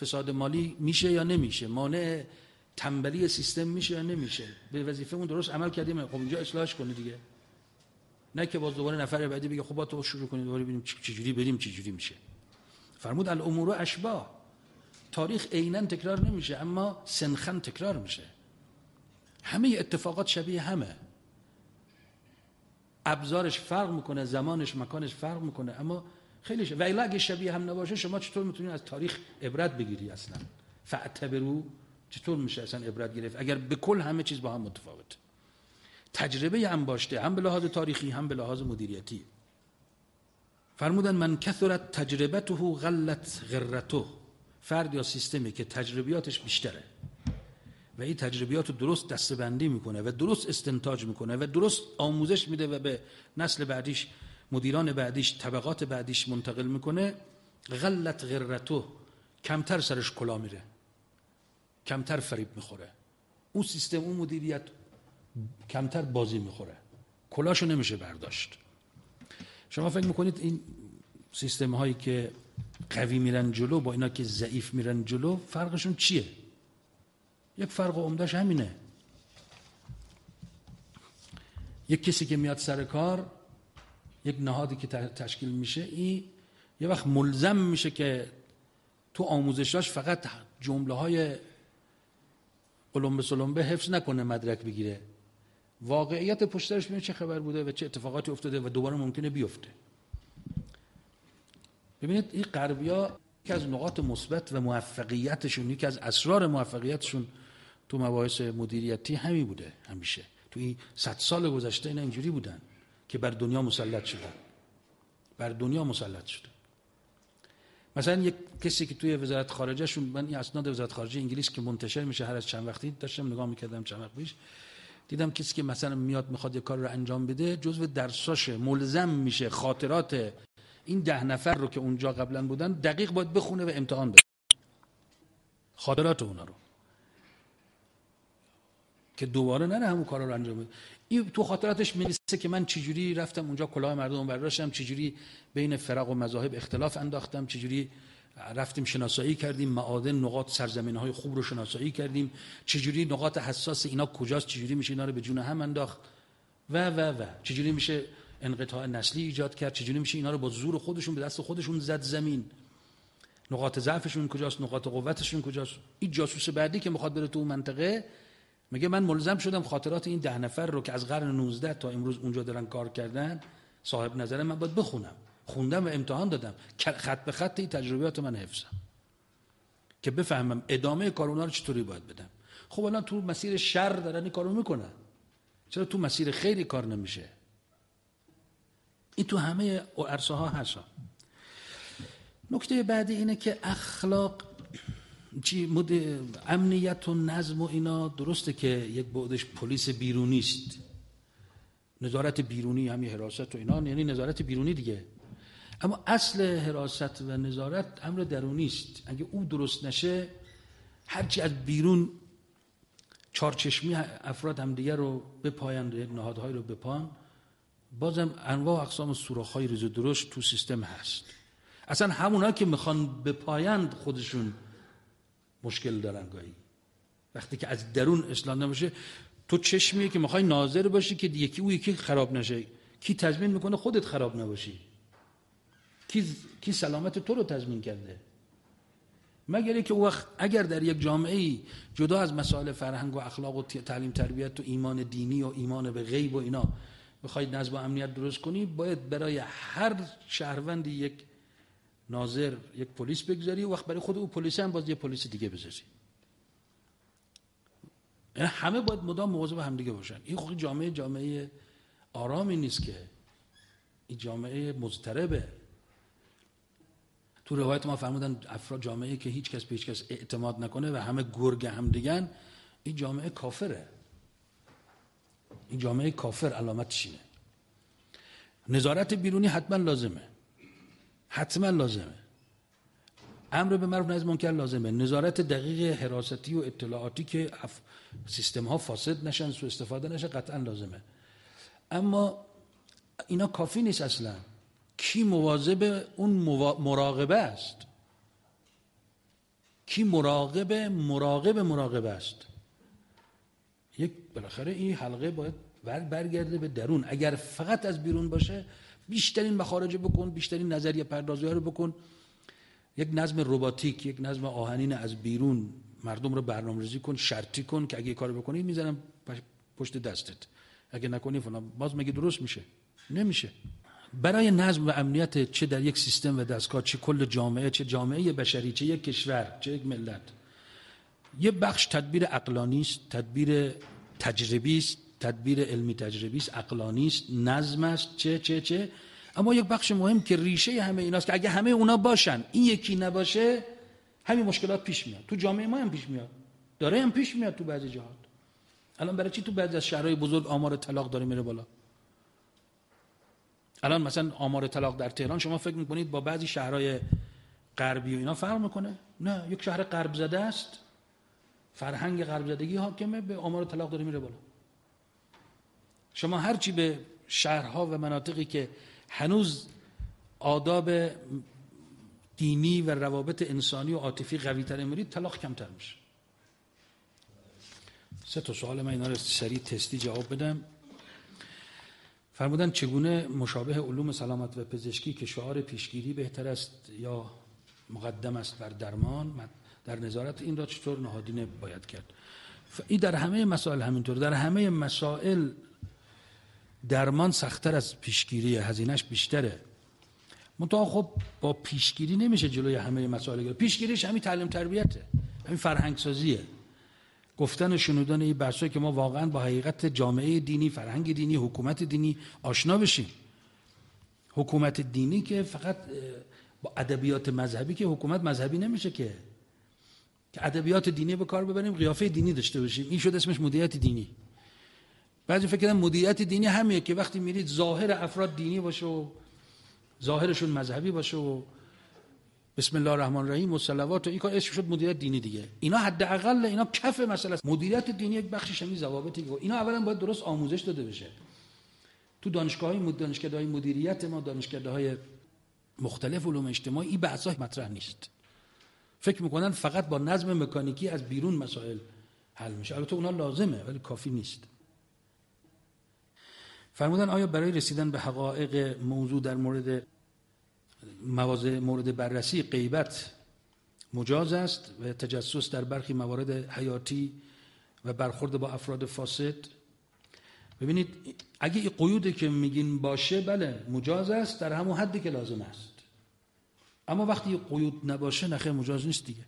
Speaker 1: فساد مالی میشه یا نمیشه؟ مانع تنبلی سیستم میشه یا نمیشه؟ به وظیفه درست عمل کردیم. خب اینجا اصلاحش کنه دیگه. نه که باز دوباره نفر بعدی بگه خب با تو شروع کنید دوباره ببینیم چجوری بریم چجوری میشه. فرمود الامور اشباه تاریخ عینا تکرار نمیشه اما سنخن تکرار میشه. همه اتفاقات شبیه همه. ابزارش فرق می‌کنه زمانش مکانش فرق می‌کنه اما خیلی و اگه شبیه هم نباشه شما چطور می‌تونید از تاریخ عبرت بگیری اصلا؟ فاعتبرو چطور میشه اصلا عبرت گرفت؟ اگر به کل همه چیز با هم متفاوت. تجربه هم باشته هم به لحاظ تاریخی هم به لحاظ مدیریتی. فرمودن من کثرت تجربته غلط غرته. فرد یا سیستمی که تجربیاتش بیشتره و این تجربیات رو درست دستبندی می‌کنه و درست استنتاج می‌کنه و درست آموزش میده و به نسل بعدیش مدیران بعدیش طبقات بعدیش منتقل می‌کنه غلط غرتو کمتر سرش کلا میره. کمتر فریب می‌خوره. اون سیستم اون مدیریت کمتر بازی می‌خوره. کلاشو نمیشه برداشت. شما فکر می‌کنید این سیستم هایی که قوی میرن جلو با اینا که ضعیف میرن جلو فرقشون چیه؟ یک فرق عمدهش همینه. یک کسی که میاد سر کار یک نهادی که تشکیل میشه این یه وقت ملزم میشه که تو آموزشاش فقط جمله های قلمبه سلمبه حفظ نکنه مدرک بگیره. واقعیت پشترش ببینید چه خبر بوده و چه اتفاقاتی افتاده و دوباره ممکنه بیفته. ببینید این غربیا یکی از نقاط مثبت و موفقیتشون یکی از اسرار موفقیتشون تو مباحث مدیریتی همی بوده همیشه. تو این صد سال گذشته اینا اینجوری بودن که بر دنیا مسلط شدن. بر دنیا مسلط شدن. مثلا یک کسی که توی وزارت خارجه شون من این اسناد وزارت خارجه انگلیس که منتشر میشه هر از چند وقتی داشتم نگاه می‌کردم چند وقت پیش دیدم کسی که مثلا میاد می‌خواد یه کار رو انجام بده جزو درساشه ملزم میشه خاطرات این ده نفر رو که اونجا قبلا بودن دقیق باید بخونه و امتحان بده. خاطرات اونا رو. که دوباره نه همون کارا رو انجام بده. این تو خاطراتش می‌رسه که من چجوری رفتم اونجا کلاه مردم برداشتم چجوری بین فرق و مذاهب اختلاف انداختم چجوری رفتیم شناسایی کردیم معادن نقاط سرزمین های خوب رو شناسایی کردیم چجوری نقاط حساس اینا کجاست چجوری میشه اینا رو به جون هم انداخت؟ و و و. چجوری میشه انقطاع نسلی ایجاد کرد. چجوری میشه اینا رو با زور خودشون به دست خودشون زد زمین؟ نقاط ضعفشون کجاست؟ نقاط قوتشون کجاست؟ این جاسوس بعدی که می‌خواد بره تو اون منطقه میگه من ملزم شدم خاطرات این ده نفر رو که از قرن 19 تا امروز اونجا دارن کار کردن صاحب نظر من باید بخونم. خوندم و امتحان دادم. خط به خط این تجربیات من حفظم. که بفهمم ادامه کار اونا رو چطوری باید بدم. خب الان تو مسیر شر دارن این کارو می‌کنن. چرا تو مسیر خیلی کار نمیشه؟ این تو همه عرصه ها هست نکته بعدی اینه که اخلاق چی مد... امنیت و نظم و اینا درسته که یک بعدش پلیس بیرونی است. نظارت بیرونی همین حراست و اینا یعنی نظارت بیرونی دیگه. اما اصل حراست و نظارت امر درونی است. اگه او درست نشه هرچی از بیرون چارچشمی افراد همدیگه رو بپایند نهادهای رو بپان. بازم انواع اقسام سوراخ های ریز درشت تو سیستم هست. اصلا همونا که می‌خوان به پایند خودشون مشکل دارن گاهی. وقتی که از درون اصلاح نمیشه تو چشمیه که می‌خوای ناظر باشی که یکی او یکی خراب نشه. کی تضمین می‌کنه خودت خراب نباشی. کی, کی سلامت تو رو تضمین کرده؟ مگر که وقت اگر در یک جامعه جدا از مسائل فرهنگ و اخلاق و تعلیم تربیت و ایمان دینی و ایمان به غیب و اینا بخواید نظم و امنیت درست کنی باید برای هر شهروندی یک ناظر یک پلیس بگذاری و وقت برای خود او پلیس هم باز یه پلیس دیگه بذاری. یعنی همه باید مدام مواظب همدیگه باشن. این خود جامعه جامعه آرامی نیست که این جامعه مضطربه. تو روایت ما فرمودن افراد جامعه که هیچ کس به هیچ کس اعتماد نکنه و همه گرگ هم دیگن این جامعه کافره. این جامعه کافر علامتش اینه نظارت بیرونی حتما لازمه. حتما لازمه. امر به معروف نهی منکر لازمه. نظارت دقیق حراستی و اطلاعاتی که سیستم ها فاسد نشن سو استفاده نشه قطعا لازمه. اما اینا کافی نیست اصلا. کی مواظب اون مراقبه است؟ کی مراقب مراقب مراقبه است؟ یک بالاخره این حلقه باید برگرده به درون. اگر فقط از بیرون باشه بیشترین مخارج بکن بیشترین نظریه پردازی رو بکن. یک نظم رباتیک یک نظم آهنین از بیرون مردم رو برنامه‌ریزی کن شرطی کن که اگه کار بکنی می‌زنم پشت دستت. اگه نکنی فلان باز مگه درست میشه؟ نمیشه. برای نظم و امنیت چه در یک سیستم و دستگاه چه کل جامعه چه جامعه بشری چه یک کشور چه یک ملت یه بخش تدبیر اقلانی است تدبیر تجربی است تدبیر علمی تجربی است اقلانی است نظم است چه چه چه. اما یک بخش مهم که ریشه همه ایناست که اگه همه اونا باشن این یکی نباشه همین مشکلات پیش میاد. تو جامعه ما هم پیش میاد. داره هم پیش میاد تو بعضی جهات. الان برای چی تو بعضی از شهرهای بزرگ آمار طلاق داره میره بالا؟ الان مثلا آمار طلاق در تهران شما فکر می‌کنید با بعضی شهرهای غربی و اینا فرق می‌کنه؟ نه یک شهر غرب زده است. فرهنگ غرب زدگی حاکمه به آمار طلاق داره میره بالا. شما هرچی به شهرها و مناطقی که هنوز آداب دینی و روابط انسانی و عاطفی قوی تر میرید طلاق کمتر میشه. سه تا سوال من اینا رو سریع تستی جواب بدم. فرمودن چگونه مشابه علوم سلامت و پزشکی که شعار پیشگیری بهتر است یا مقدم است بر درمان؟ در نظارت این را چطور نهادینه باید کرد؟ این در همه مسائل همینطور. در همه مسائل درمان سختتر از پیشگیری هزینهش بیشتره. منتها خب با پیشگیری نمیشه جلوی همه مسائل گرفت. پیشگیریش همین تعلیم تربیته همین فرهنگ سازیه گفتن و شنودن این بحثایی که ما واقعا با حقیقت جامعه دینی فرهنگ دینی حکومت دینی آشنا بشیم. حکومت دینی که فقط با ادبیات مذهبی که حکومت مذهبی نمیشه که که ادبیات دینی به کار ببریم قیافه دینی داشته باشیم. این شد اسمش مدیریت دینی. بعضی فکر کردن مدیریت دینی همیه که وقتی میرید ظاهر افراد دینی باشه و ظاهرشون مذهبی باشه و بسم الله الرحمن الرحیم و صلوات و این کار اسم شد مدیریت دینی دیگه. اینا حداقل اینا کف مسئله است. مدیریت دینی یک بخشش همین ضوابطی که اینا اولا باید درست آموزش داده بشه. تو دانشگاه های دانشگاه های مدیریت ما دانشگاه های مختلف علوم اجتماعی این بحث مطرح نیست. فکر می‌کنن فقط با نظم مکانیکی از بیرون مسائل حل میشه. البته اونا لازمه ولی کافی نیست. فرمودن آیا برای رسیدن به حقایق موضوع در مورد مواضع مورد بررسی غیبت مجاز است و تجسس در برخی موارد حیاتی و برخورد با افراد فاسد؟ ببینید اگه این قیودی که میگین باشه بله مجاز است در همون حدی که لازم است. اما وقتی قیود نباشه نخیر مجاز نیست دیگه.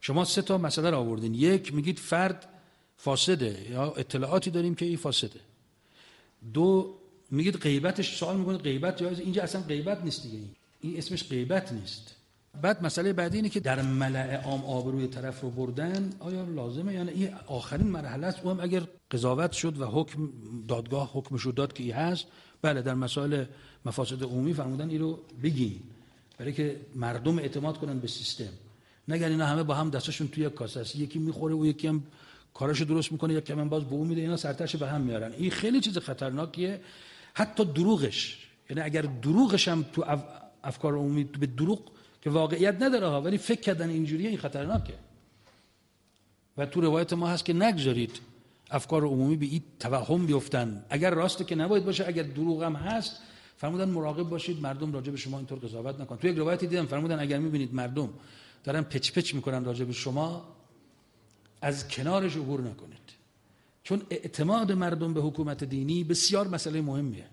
Speaker 1: شما سه تا مسئله را آوردین. یک میگید فرد فاسده یا اطلاعاتی داریم که این فاسده. دو میگید غیبتش سوال می‌کنید غیبت جایز اینجا اصلا غیبت نیست دیگه. این اسمش غیبت نیست. بعد مسئله بعدی اینه که در ملع عام آبروی طرف رو بردن آیا لازمه یعنی این آخرین مرحله است. اون اگر قضاوت شد و حکم دادگاه حکمش رو داد که این هست بله در مسائل مفاسد عمومی فرمودن این رو بگین. برای که مردم اعتماد کنن به سیستم. نگر اینا همه با هم دستشون توی کاسه است. یکی می‌خوره و یکی هم کاراشو درست می‌کنه یکی هم باز بو میده اینا سرتش به هم میارن این خیلی چیز خطرناکیه. حتی دروغش. یعنی اگر دروغش هم تو افکار عمومی به دروغ که واقعیت نداره ها ولی فکر کردن اینجوریه این خطرناکه. و تو روایت ما هست که نگذارید افکار عمومی به این توهم بیفتن. اگر راسته که نباید باشه اگر دروغ هم هست فرمودن مراقب باشید مردم راجع به شما اینطور قضاوت نکن. تو یک روایتی دیدم فرمودن اگر می‌بینید مردم دارن پچ پچ می‌کنن راجع به شما از کنارش عبور نکنید. چون اعتماد مردم به حکومت دینی بسیار مسئله مهمیه.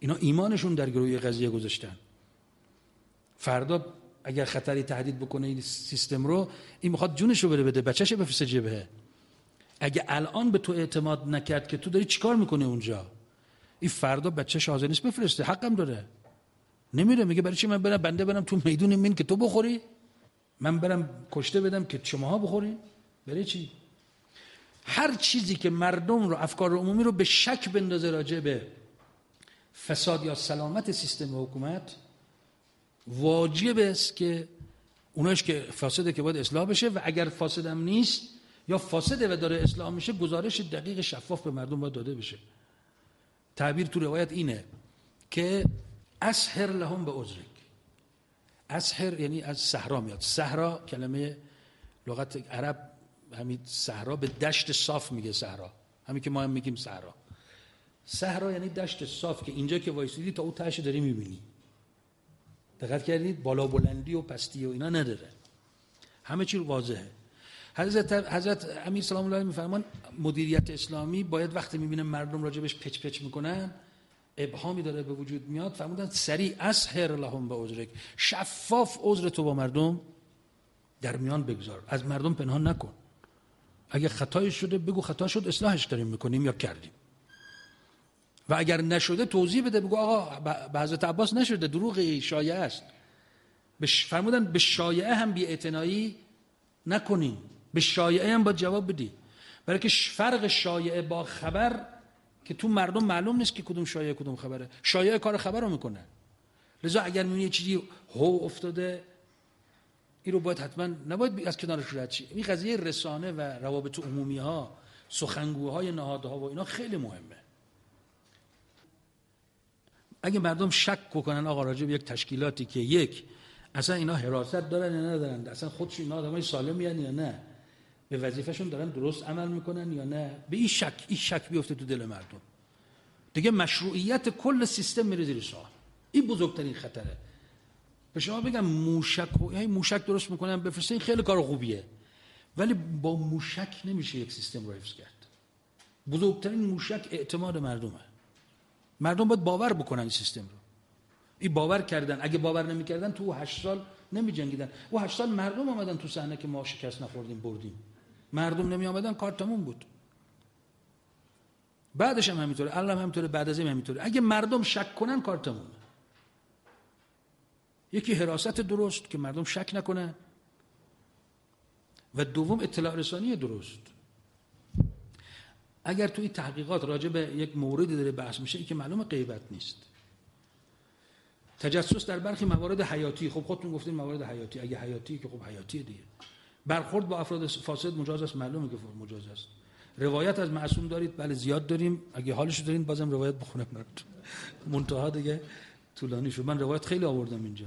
Speaker 1: اینا ایمانشون در گروی قضیه گذاشتن. فردا اگر خطری تهدید بکنه این سیستم رو این می‌خواد جونش رو بره بده بچهش بفرسته جبهه اگه الان به تو اعتماد نکرد که تو داری چیکار می‌کنه اونجا؟ این فردا بچهش حاضر نیست بفرسته. حقم داره. نمیره میگه برای چی من برم؟ بنده برم تو میدون مین که تو بخوری. من برم کشته بدم که شماها بخوری. برای چی؟ هر چیزی که مردم رو افکار عمومی رو به شک بندازه راجع به فساد یا سلامت سیستم حکومت واجب است که اوناش که فاسده که باید اصلاح بشه و اگر فاسدم نیست یا فاسده و داره اصلاح میشه گزارش دقیق شفاف به مردم باید داده بشه. تعبیر تو روایت اینه که اسهر لهم به عذرک. اسهر یعنی از صحرا میاد. صحرا کلمه لغت عرب همین صحرا به دشت صاف میگه صحرا. همین که ما هم میگیم صحرا. صحرا یعنی دشت صاف که اینجا که وایسیدی تا او تهش داری می‌بینی. دقت کردید؟ بالا بلندی و پستی و اینا نداره. همه چی واضحه. حضرت حضرت امیر سلام الله علیه میفرمان مدیریت اسلامی باید وقتی می‌بینه مردم راجبش پچ پچ می‌کنن ابهامی داره به وجود میاد فرمودن سریع اسهر لهم به عذرک. شفاف عذر تو با مردم در میان بگذار. از مردم پنهان نکن. اگه خطای شده بگو خطا شد اصلاحش داریم می‌کنیم یا کردیم. و اگر نشده توضیح بده بگو آقا به حضرت عباس نشده دروغ شایعه است. فرمودن به شایعه هم بی اعتنایی نکنیم. به شایعه هم با جواب بدی. برای که فرق شایعه با خبر که تو مردم معلوم نیست که کدوم شایعه کدوم خبره. شایعه کار خبر رو می‌کنه. لذا اگر می‌بینی چیزی هو افتاده این رو باید حتما نباید از کنارش رد شی. این قضیه رسانه و روابط عمومی ها سخنگوهای نهادها و اینا خیلی مهمه. اگه مردم شک کنن آقا راجع به یک تشکیلاتی که یک اصلا اینا حراست دارن یا ندارن؟ اصلا خودشون اینا آدمای سالمی یا نه؟ به وظیفهشون دارن درست عمل می‌کنن یا نه؟ به این شک این شک بیفته تو دل مردم. دیگه مشروعیت کل سیستم میره زیر سوال. این بزرگترین خطره. به شما بگم موشک و یعنی موشک درست می‌کنن این خیلی کار خوبیه. ولی با موشک نمیشه یک سیستم رو حفظ کرد. بزرگترین موشک اعتماد مردمه. مردم باید باور بکنن این سیستم رو. این باور کردن. اگه باور نمی‌کردن تو هشت سال نمی جنگیدن او هشت سال مردم آمدن تو صحنه که ما شکست نخوردیم بردیم. مردم نمی آمدن کار تموم بود. بعدش هم همینطوره الان هم همینطوره بعد از این همینطوره. اگه مردم شک کنن کار تمومه. یکی حراست درست که مردم شک نکنن و دوم اطلاع رسانی درست. اگر توی تحقیقات راجع به یک موردی داره بحث میشه که معلوم غیبت نیست. تجسس در برخی موارد حیاتی. خب خودتون گفتین موارد حیاتی. اگه حیاتی که خب حیاتی دیگه. برخورد با افراد فاسد مجاز است. معلومه که مجاز است. روایت از معصوم دارید. بله زیاد داریم. اگه حالش دارین بازم روایت بخونم منتها دیگه طولانی شد. من روایت خیلی آوردم اینجا.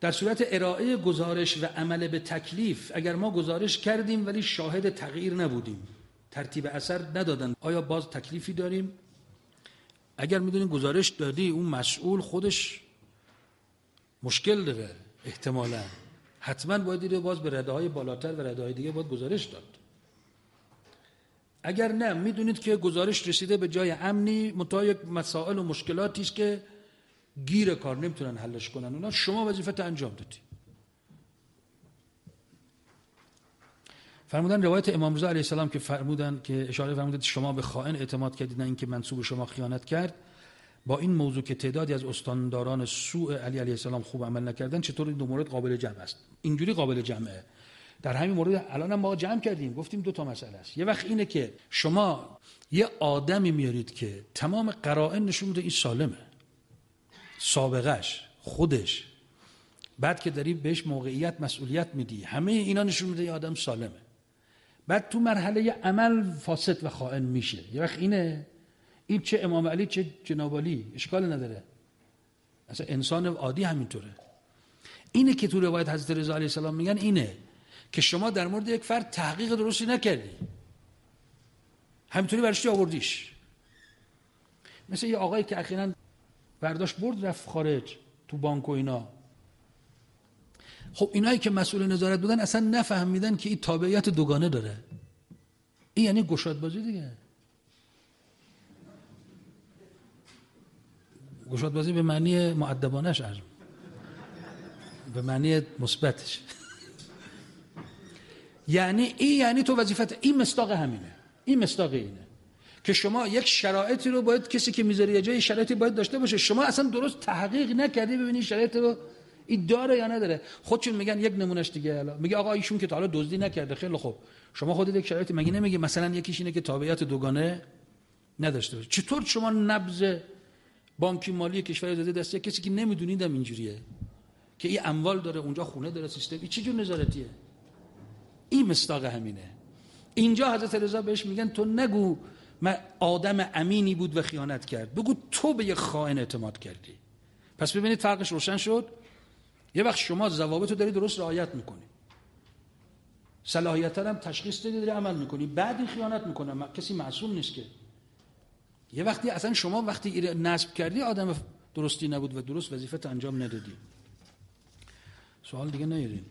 Speaker 1: در صورت ارائه گزارش و عمل به تکلیف اگر ما گزارش کردیم ولی شاهد تغییر نبودیم. ترتیب اثر ندادن. آیا باز تکلیفی داریم؟ اگر می‌دونین گزارش دادی اون مسئول خودش مشکل داره احتمالا. حتما باید دیده باز به رده های بالاتر و رده های دیگه باید گزارش داد. اگر نه می‌دونید که گزارش رسیده به جای امنی متا مسائل و مشکلاتی است که گیر کار نمی‌تونن حلش کنن. اونا شما وظیفت انجام دادی. فرمودن روایت امام رضا علیه السلام که فرمودن که اشاره فرمودن شما به خائن اعتماد کردید نه اینکه منصوب شما خیانت کرد. با این موضوع که تعدادی از استانداران سوء علی علیه السلام خوب عمل نکردن چطور این دو مورد قابل جمع است؟ اینجوری قابل جمعه. در همین مورد الان هم ما جمع کردیم گفتیم دو تا مسئله است. یه وقت اینه که شما یه آدمی میارید که تمام قرائن نشون میده این سالمه. سابقش خودش. بعد که داری بهش موقعیت مسئولیت میدی همه اینا نشون میده یه آدم سالمه. بعد تو مرحله عمل فاسد و خائن میشه. یه وقت اینه این چه امام علی چه جناب علی اشکال نداره. اصلا انسان عادی همینطوره. اینه که تو روایت حضرت رضا علیه السلام میگن اینه که شما در مورد یک فرد تحقیق درستی نکردی. همینطوری برشتی آوردیش. مثل یه آقایی که اخیرا برداشت برد رفت خارج تو بانک و اینا. خب اینایی که مسئول نظارت بودن اصلا نفهمیدن که این تابعیت دوگانه داره. این یعنی گشاد بازی دیگه. گشاد بازی به معنی معدبانش ارز به معنی مثبتش. یعنی این یعنی تو وظیفت این مستاق همینه. این مستاق اینه. که شما یک شرایطی رو باید کسی که می‌ذاره یه جای شرایطی باید داشته باشه. شما اصلا درست تحقیق نکردی ببینید شرایط رو این داره یا نداره. خودشون میگن یک نمونهش دیگه. الان میگه آقا ایشون که تا حالا دزدی نکرده. خیلی خوب. شما خودت یک شرایطی مگه نمیگه مثلا یکیش اینه که تابعیت دوگانه نداشته باشه. چطور شما نبض بانکی مالی کشور داده دست کسی که نمیدونیدم اینجوریه؟ که این اموال داره اونجا خونه داره سیستم. چه جور نظارتیه؟ این مستاق همینه. اینجا حضرت رضا بهش میگن تو نگو من آدم امینی بود و خیانت کرد. بگو تو به یه خائن اعتماد کردی. پس ببینید فرقش روشن شد. یه وقت شما ضوابط رو داری درست رعایت می‌کنی. صلاحیت هم تشخیص دادی داری عمل می‌کنی. بعد خیانت می‌کنه. کسی معصوم نیست که. یه وقتی اصلا شما وقتی نصب کردی آدم درستی نبود و درست وظیفت انجام ندادی. سوال دیگه نیارین.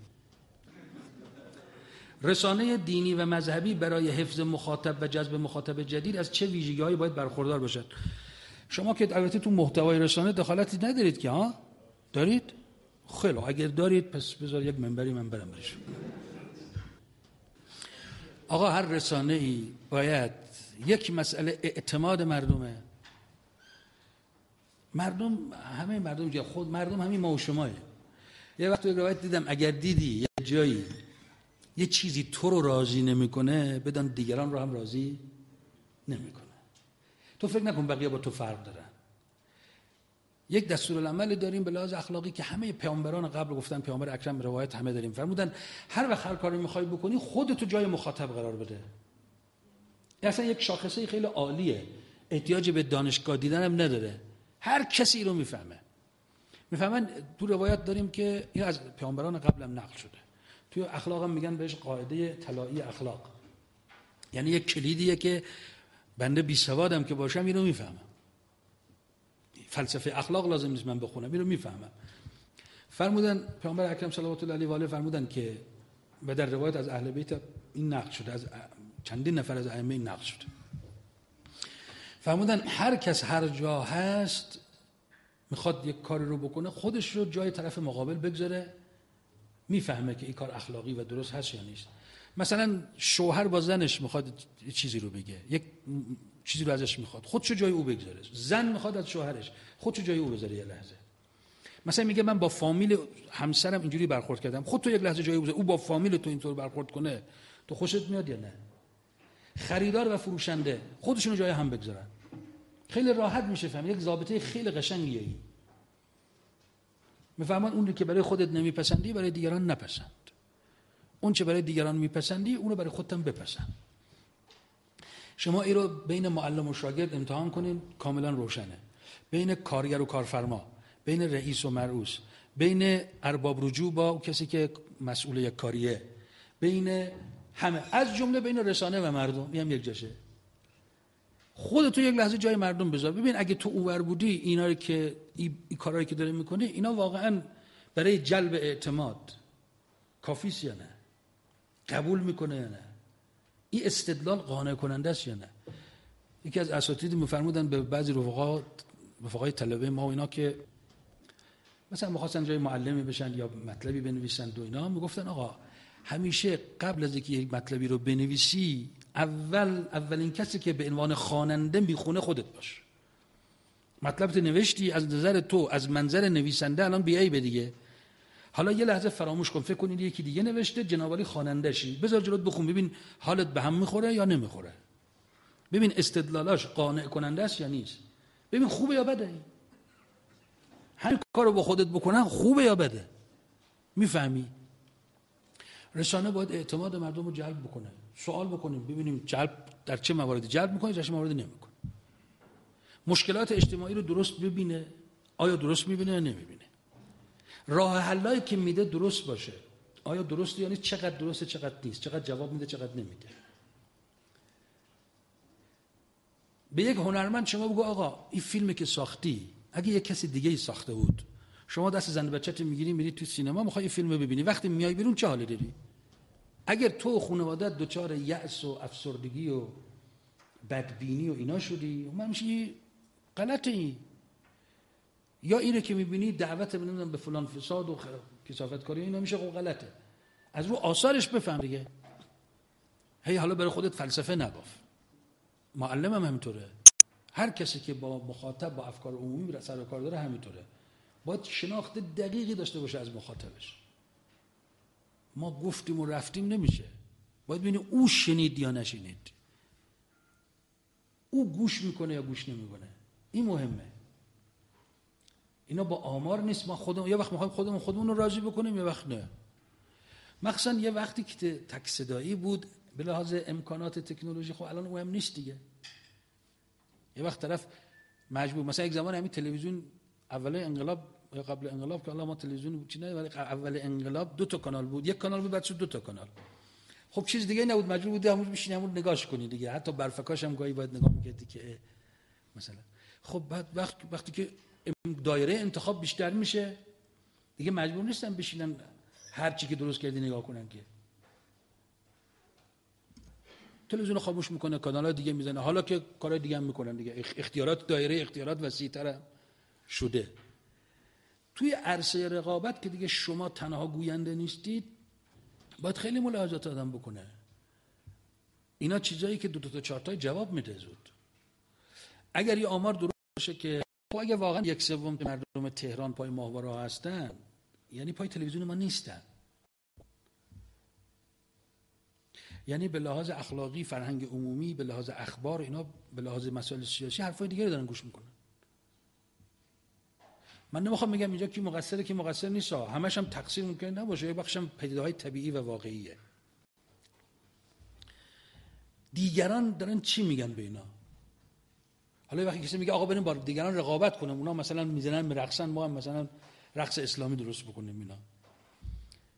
Speaker 1: رسانه دینی و مذهبی برای حفظ مخاطب و جذب مخاطب جدید از چه ویژگی‌هایی باید برخوردار باشد؟ شما که البته تو محتوای رسانه دخالتی ندارید که ها؟ دارید؟ خیلی اگر دارید پس بذار یک منبری من برم برش آقا هر رسانه ای باید یک مسئله اعتماد مردمه. مردم همه مردم خود مردم همین ما و شماه یه وقت روایت دیدم اگر دیدی یه جایی یه چیزی تو رو راضی نمی‌کنه بدان دیگران رو هم راضی نمی‌کنه. تو فکر نکن بقیه با تو فرق دارن یک دستور العمل داریم به لحاظ اخلاقی که همه پیامبران قبل گفتن پیامبر اکرم روایت همه داریم. فرمودن هر وقت هر کاری می‌خوای بکنی خودتو جای مخاطب قرار بده. اصلا یک شاخصه خیلی عالیه. احتیاج به دانشگاه دیدن هم نداره. هر کسی رو می‌فهمه. می‌فهمن تو روایت داریم که این از پیامبران قبلم نقل شده. توی اخلاق هم میگن بهش قاعده طلایی اخلاق. یعنی یک کلیدیه که بنده بی سوادم که باشم اینو می‌فهمم. فلسفه اخلاق لازم نیست من بخونم اینو می‌فهمم. فرمودن پیامبر اکرم صلوات الله علیه و آله فرمودن که به در روایت از اهل بیت این نقل شده از چندین نفر از ائمه این نقل شده. فرمودن هر کس هر جا هست می‌خواد یک کاری رو بکنه خودش رو جای طرف مقابل بگذاره می‌فهمه که این کار اخلاقی و درست هست یا نیست. مثلا شوهر با زنش می‌خواد چیزی رو بگه یک چیزی رو ازش می‌خواد خودشو جای او بگذاره. زن می‌خواد از شوهرش خودشو جای او بذاره یه لحظه. مثلا میگه من با فامیل همسرم اینجوری برخورد کردم. خود تو یک لحظه جای او او با فامیل تو اینطور برخورد کنه تو خوشت میاد یا نه؟ خریدار و فروشنده خودشونو جای هم بگذارن. خیلی راحت میشه فهم یک ضابطه خیلی قشنگیه این. می‌فهمن اون که برای خودت نمیپسندی برای دیگران نپسند. اون چه برای دیگران میپسندی اون رو برای خودت بپسند. شما ای رو بین معلم و شاگرد امتحان کنین کاملا روشنه. بین کارگر و کارفرما بین رئیس و مرعوس بین ارباب رجوع با کسی که مسئول یک کاریه بین همه. از جمله بین رسانه و مردم. این هم یک جاشه. خودتو یک لحظه جای مردم بذار. ببین اگه تو اوور بودی اینا رو که این ای کارهایی که داره می‌کنه اینا واقعا برای جلب اعتماد کافیست یا نه؟ قبول می‌کنه یا نه؟ این استدلال قانع کننده است یا نه؟ یکی از اساتید میفرمودن به بعضی رفقا رفقای طلبه ما و اینا که مثلا می‌خواستن جای معلمی بشن یا مطلبی بنویسن و اینا می‌گفتن آقا همیشه قبل از اینکه یک مطلبی رو بنویسی اول اولین کسی که به عنوان خواننده می‌خونه خودت باش. مطلب نوشتی از نظر تو از منظر نویسنده الان بیایی به دیگه. حالا یه لحظه فراموش کن فکر کنید یکی دیگه نوشته جنابالی خواننده شی بذار جلوت بخون ببین حالت به هم می‌خوره یا نمی‌خوره. ببین استدلالاش قانع کننده است یا نیست. ببین خوبه یا بده. هر کارو با خودت بکنن خوبه یا بده. می‌فهمی؟ رسانه باید اعتماد مردم رو جلب بکنه. سوال بکنیم ببینیم جلب در چه مواردی. جلب می‌کنه در چه مواردی نمی‌کنه مشکلات اجتماعی رو درست ببینه آیا درست می‌بینه یا نمی‌بینه؟ راه حلایی که میده درست باشه. آیا درست یعنی چقدر درسته چقدر نیست؟ چقدر جواب میده چقدر نمیده؟ به یک هنرمند شما بگو آقا این فیلمی که ساختی اگه یک کسی دیگه ای ساخته بود شما دست زن بچت می‌گیری میری تو سینما می‌خوای فیلم ببینی. وقتی میای بیرون چه حالی داری؟ اگر تو خانوادت دچار یأس و افسردگی و بدبینی و اینا شدی من میشه غلطه این یا اینه که می‌بینی دعوت بنیدن به فلان فساد و کسافت کاری اینا میشه خب غلطه. از رو آثارش بفهم دیگه. هی حالا برای خودت فلسفه نباف. معلم هم همینطوره. هر کسی که با مخاطب با افکار عمومی سر کار داره همینطوره. باید شناخت دقیقی داشته باشه از مخاطبش. ما گفتیم و رفتیم نمیشه. باید ببینیم او شنید یا نشنید. او گوش می‌کنه یا گوش نمی‌کنه. این مهمه. اینا با آمار نیست. ما خودمون یه وقت می‌خوایم خودمون خودمون رو راضی بکنیم یه وقت نه. مخصوصا یه وقتی که تک صدایی بود به لحاظ امکانات تکنولوژی خب الان مهم نیست دیگه. یه وقت طرف مجبور مثلا یک زمان همین تلویزیون اول انقلاب قبل انقلاب که الله ما تلویزیون چی نه؟ ولی اول انقلاب دو تا کانال بود. یک کانال بود بعد شد دو تا کانال. خب چیز دیگه نبود مجبور بودی همون بشینی همون نگاش کنی دیگه. حتی برفکاش هم گاهی باید نگاه می‌کردی که مثلا. خب بعد وقت وقتی که دایره انتخاب بیشتر میشه دیگه مجبور نیستن بشینن هر چی که درست کردی نگاه کنن که. تلویزیون خاموش می‌کنه کانال های دیگه می‌زنه. حالا که کارهای دیگه هم می‌کنن دیگه. اختیارات دایره اختیارات وسیع‌تر شده. توی عرصه رقابت که دیگه شما تنها گوینده نیستید باید خیلی ملاحظات آدم بکنه. اینا چیزایی که دو, تا چهار جواب میده زود. اگر یه آمار درست باشه که خب اگه واقعا یک سوم مردم تهران پای ماهواره هستن یعنی پای تلویزیون ما نیستن. یعنی به لحاظ اخلاقی فرهنگ عمومی به لحاظ اخبار اینا به لحاظ مسائل سیاسی حرفای دیگه دارن گوش می‌کنن. من نمی‌خوام بگم اینجا کی مقصره کی مقصر نیست. همش هم تقصیر ممکن نباشه. یه بخشم های طبیعی و واقعیه. دیگران دارن چی میگن به اینا؟ حالا وقتی کسی میگه آقا بریم با دیگران رقابت کنم اونا مثلا می‌زنن میرقصن ما هم مثلا رقص اسلامی درست بکنیم اینا.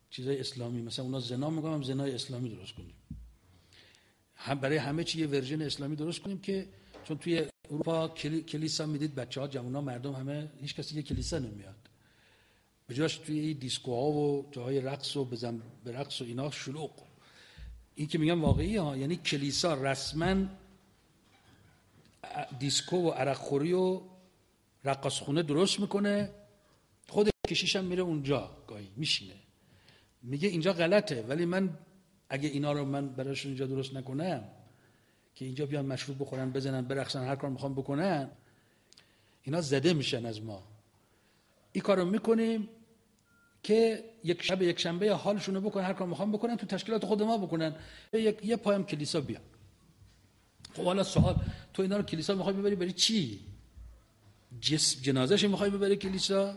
Speaker 1: چیزای اسلامی مثلا اونا زنا میگم هم زنای اسلامی درست کنیم. هم برای همه چی یه version اسلامی درست کنیم که چون توی اروپا کلیسا می‌دید بچه ها جوان مردم همه هیچ کسی یه کلیسا نمیاد. به جاش توی دیسکو ها و جاهای رقص و بزن به رقص و اینا شلوغ. این که میگم واقعی ها یعنی کلیسا رسما دیسکو و عرق خوری و رقص خونه درست می‌کنه. خود کشیش هم میره اونجا گاهی میشینه. میگه اینجا غلطه ولی من اگه اینا رو من براشون اینجا درست نکنم که اینجا بیان مشروب بخورن بزنن برقصن هر کار می‌خوام بکنن اینا زده میشن از ما. این کارو می‌کنیم که یک شب یک شنبه حالشون رو بکنن هر کار می‌خوام بکنن تو تشکیلات خود ما بکنن. یک یه پایم کلیسا بیان. خب حالا سوال تو اینا رو کلیسا می‌خوای ببری بری چی؟ جس جنازهش می‌خوای ببری کلیسا؟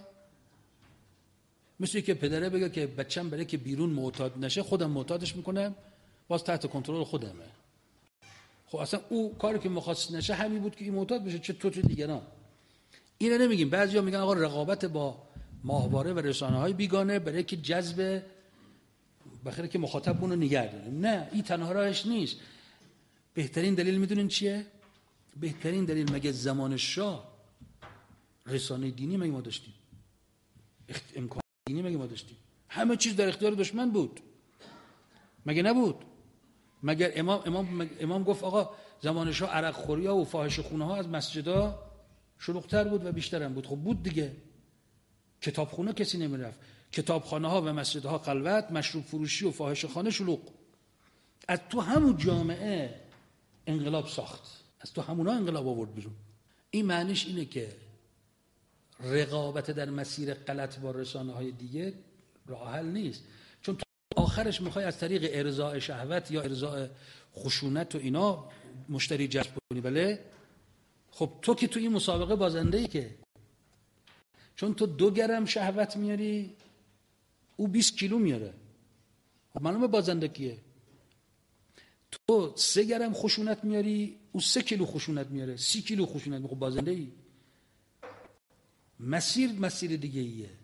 Speaker 1: مثل که پدره بگه که بچم برای که بیرون معتاد نشه خودم معتادش می‌کنم باز تحت کنترل خودمه. خب اصلا او کاری که مخواست نشه همین بود که این معتاد بشه چه تو چه دیگران اینو نمیگیم. بعضیا میگن آقا رقابت با ماهواره و رسانه های بیگانه برای که جذب بخیر که مخاطب اونو نگه نه این تنها راهش نیست. بهترین دلیل می‌دونین چیه؟ بهترین دلیل مگه زمان شاه رسانه دینی مگه ما داشتیم؟ امکان دینی مگه ما داشتیم؟ همه چیز در اختیار دشمن بود. مگه نبود؟ مگر امام امام امام گفت آقا زمان شاه عرق خوری ها و فاحش خونه ها از مسجدا شلوغتر بود و بیشتر هم بود. خب بود دیگه. کتابخونه کسی نمی‌رفت. کتابخانه ها و مسجدها خلوت مشروب فروشی و فاحش خانه شلوغ. از تو همون جامعه انقلاب ساخت. از تو همونا انقلاب آورد بیرون. این معنیش اینه که رقابت در مسیر غلط با رسانه های دیگه راه حل نیست. آخرش می‌خوای از طریق ارضاء شهوت یا ارضاء خشونت و اینا مشتری جذب کنی بله؟ خب تو که تو این مسابقه بازنده ای که؟ چون تو دو گرم شهوت میاری او 20 کیلو میاره. خب معلومه بازنده کیه؟ تو سه گرم خشونت میاری او سه کیلو خشونت میاره. سی کیلو خشونت می‌خواد بازنده ای مسیر مسیر دیگه ایه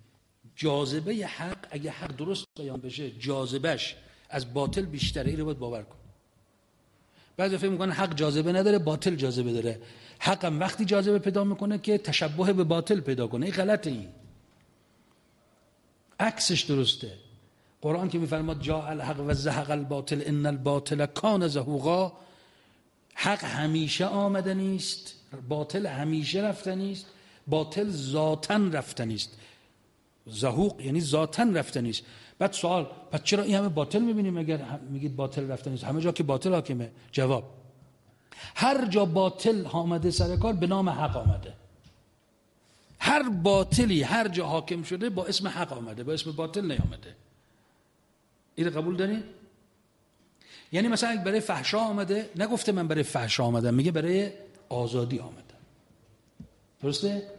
Speaker 1: جاذبه حق اگه حق درست بیان بشه جاذبهش از باطل بیشتره. این رو باید باور کن. بعضی فکر می‌کنن حق جاذبه نداره باطل جاذبه داره. حق هم وقتی جاذبه پیدا می‌کنه که تشبه به باطل پیدا کنه. این غلطه این عکسش درسته. قرآن که میفرماد جا الحق و زهق الباطل ان الباطل کان زهوقا. حق همیشه آمده نیست باطل همیشه رفته نیست باطل ذاتن رفته نیست. زهوق یعنی ذاتن رفته نیست. بعد سوال پس چرا این همه باطل می‌بینیم اگر میگید باطل رفته نیست؟ همه جا که باطل حاکمه. جواب هر جا باطل آمده سر کار به نام حق آمده. هر باطلی هر جا حاکم شده با اسم حق آمده با اسم باطل نیامده. این قبول دارین؟ یعنی مثلا برای فحشا آمده نگفته من برای فحشا آمدم میگه برای آزادی آمدم. درسته؟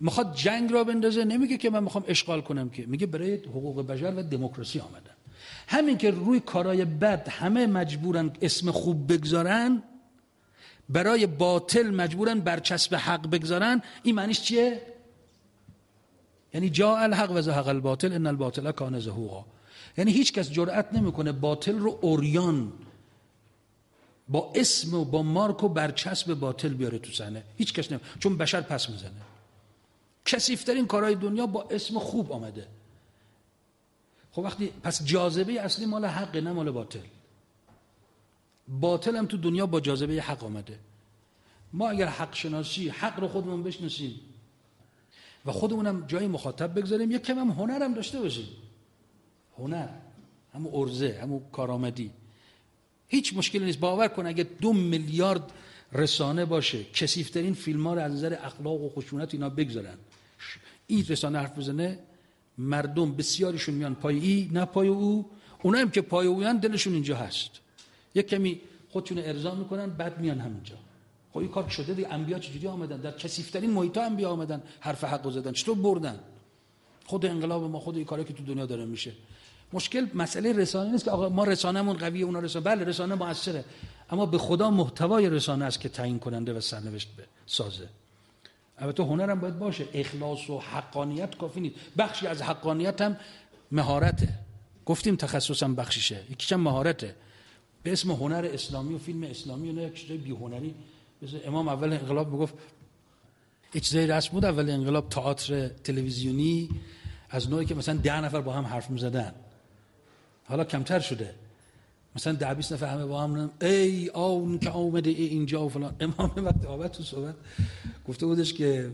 Speaker 1: می‌خواد جنگ را بندازه نمیگه که من می‌خوام اشغال کنم که. میگه برای حقوق بشر و دموکراسی آمدم همین که روی کارای بد همه مجبورن اسم خوب بگذارن برای باطل مجبورن برچسب حق بگذارن این معنیش چیه؟ یعنی جا الحق و زهق الباطل ان الباطل کان زهوقا. یعنی هیچ کس جرأت نمی‌کنه باطل رو اوریان با اسم و با مارک و برچسب باطل بیاره تو صحنه. هیچ کس نمی‌کنه چون بشر پس می‌زنه. کسیفترین کارهای دنیا با اسم خوب آمده. خب وقتی پس جاذبه اصلی مال حق نه مال باطل. باطل هم تو دنیا با جاذبه حق آمده. ما اگر حق شناسی حق رو خودمون بشناسیم و خودمونم جای مخاطب بگذاریم یک کم هم هنرم داشته باشیم. هنر. همون ارزه همون کارآمدی. هیچ مشکلی نیست. باور کن اگه دو میلیارد رسانه باشه کسیفترین فیلم ها رو از نظر اخلاق و خشونت اینا بگذارن. این رسانه حرف بزنه مردم بسیاریشون میان پای ای نه پای او. اونا هم که پای اویان دلشون اینجا هست. یک کمی خودشون ارضا می‌کنن بعد میان همینجا. خب این کار شده دیگه. انبیا چجوری آمدن؟ در کسیفترین محیط انبیا آمدن. حرف حق زدن. چطور بردن؟ خود انقلاب ما خود این کاری که تو دنیا داره میشه. مشکل مسئله رسانه نیست که آقا ما رسانهمون قویه اونا رسانه بله رسانه موثره. اما به خدا محتوای رسانه است که تعیین کننده و سرنوشت به سازه. البته هنرم باید باشه. اخلاص و حقانیت کافی نیست. بخشی از حقانیت هم مهارته. گفتیم تخصصم بخشیشه. یکیش هم مهارته. به اسم هنر اسلامی و فیلم اسلامی و نه چیزای بی هنری امام اول انقلاب می‌گفت چیزای رسم بود اول انقلاب تئاتر تلویزیونی از نوعی که مثلا ده نفر با هم حرف می‌زدن. حالا کمتر شده. مثلا ده بیست نفر همه با هم ای آن که آمده ای اینجا و فلان. امام وقت آبت تو صحبت گفته بودش که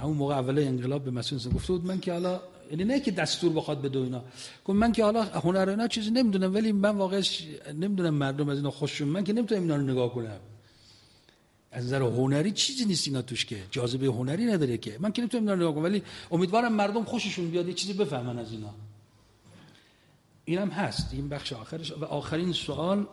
Speaker 1: همون موقع اول انقلاب به مسئول گفته بود من که حالا یعنی نه که دستور بخواد به اینا. گفت من که حالا هنر اینا چیزی نمی‌دونم ولی من واقعا نمی‌دونم مردم از اینا خوششون. من که نمی‌تونم اینا رو نگاه کنم. از نظر هنری چیزی نیست اینا توش که. جاذبه هنری نداره که. من که نمی‌تونم اینا رو نگاه کنم ولی امیدوارم مردم خوششون بیاد یه چیزی بفهمن از اینا. اینم هست این بخش آخرش. و آخرین سوال.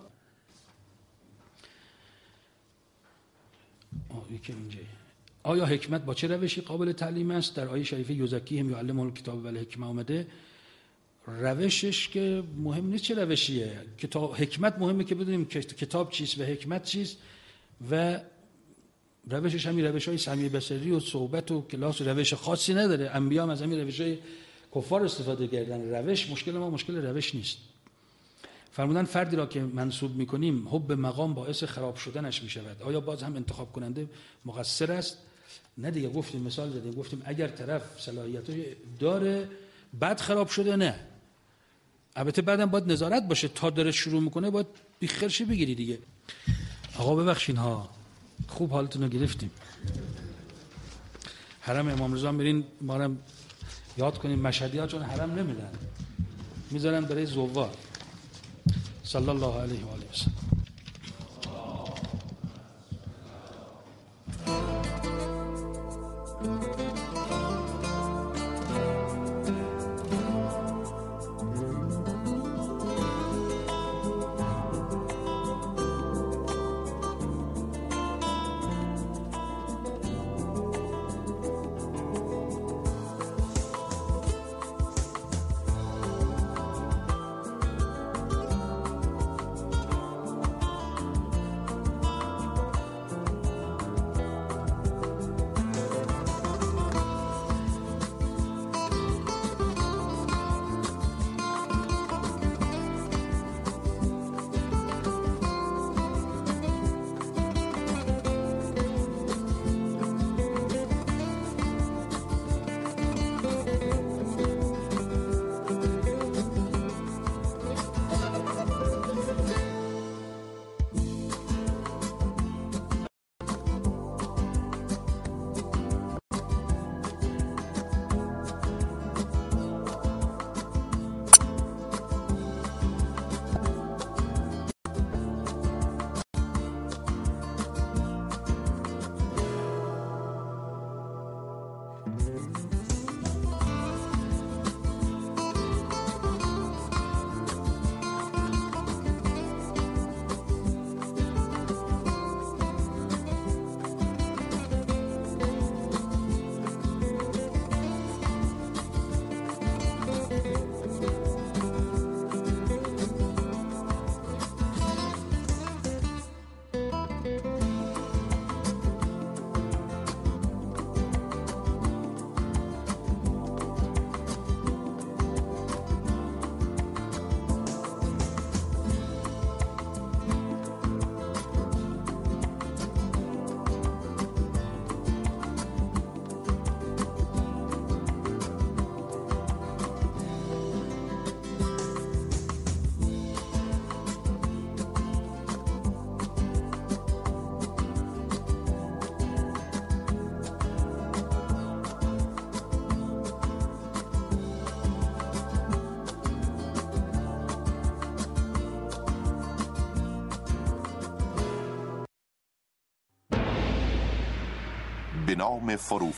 Speaker 1: آیا حکمت با چه روشی قابل تعلیم است؟ در آیه شریفه یوزکی هم یعلم الکتاب ولی حکمه آمده. روشش که مهم نیست چه روشیه. کتاب حکمت مهمه که بدونیم کتاب چیست و حکمت چیست. و روشش همین روش های سمی بسری و صحبت و کلاس روش خاصی نداره. انبیا هم از همین روش های کفار استفاده کردن روش مشکل ما مشکل روش نیست. فرمودن فردی را که منصوب می‌کنیم حب مقام باعث خراب شدنش می‌شود. آیا باز هم انتخاب کننده مقصر است؟ نه دیگه گفتیم مثال زدیم گفتیم اگر طرف صلاحیت داره بعد خراب شده نه. البته بعدم باید نظارت باشه. تا داره شروع می‌کنه باید بیخرشی بگیری دیگه. آقا ببخشین ها خوب حالتون رو گرفتیم. حرم امام رضا میرین ما یاد کنیم مشهدی ها چون حرم نمیدن. می‌ذارن برای زوار صلی الله علیه و آله وسلم
Speaker 2: به نام فروف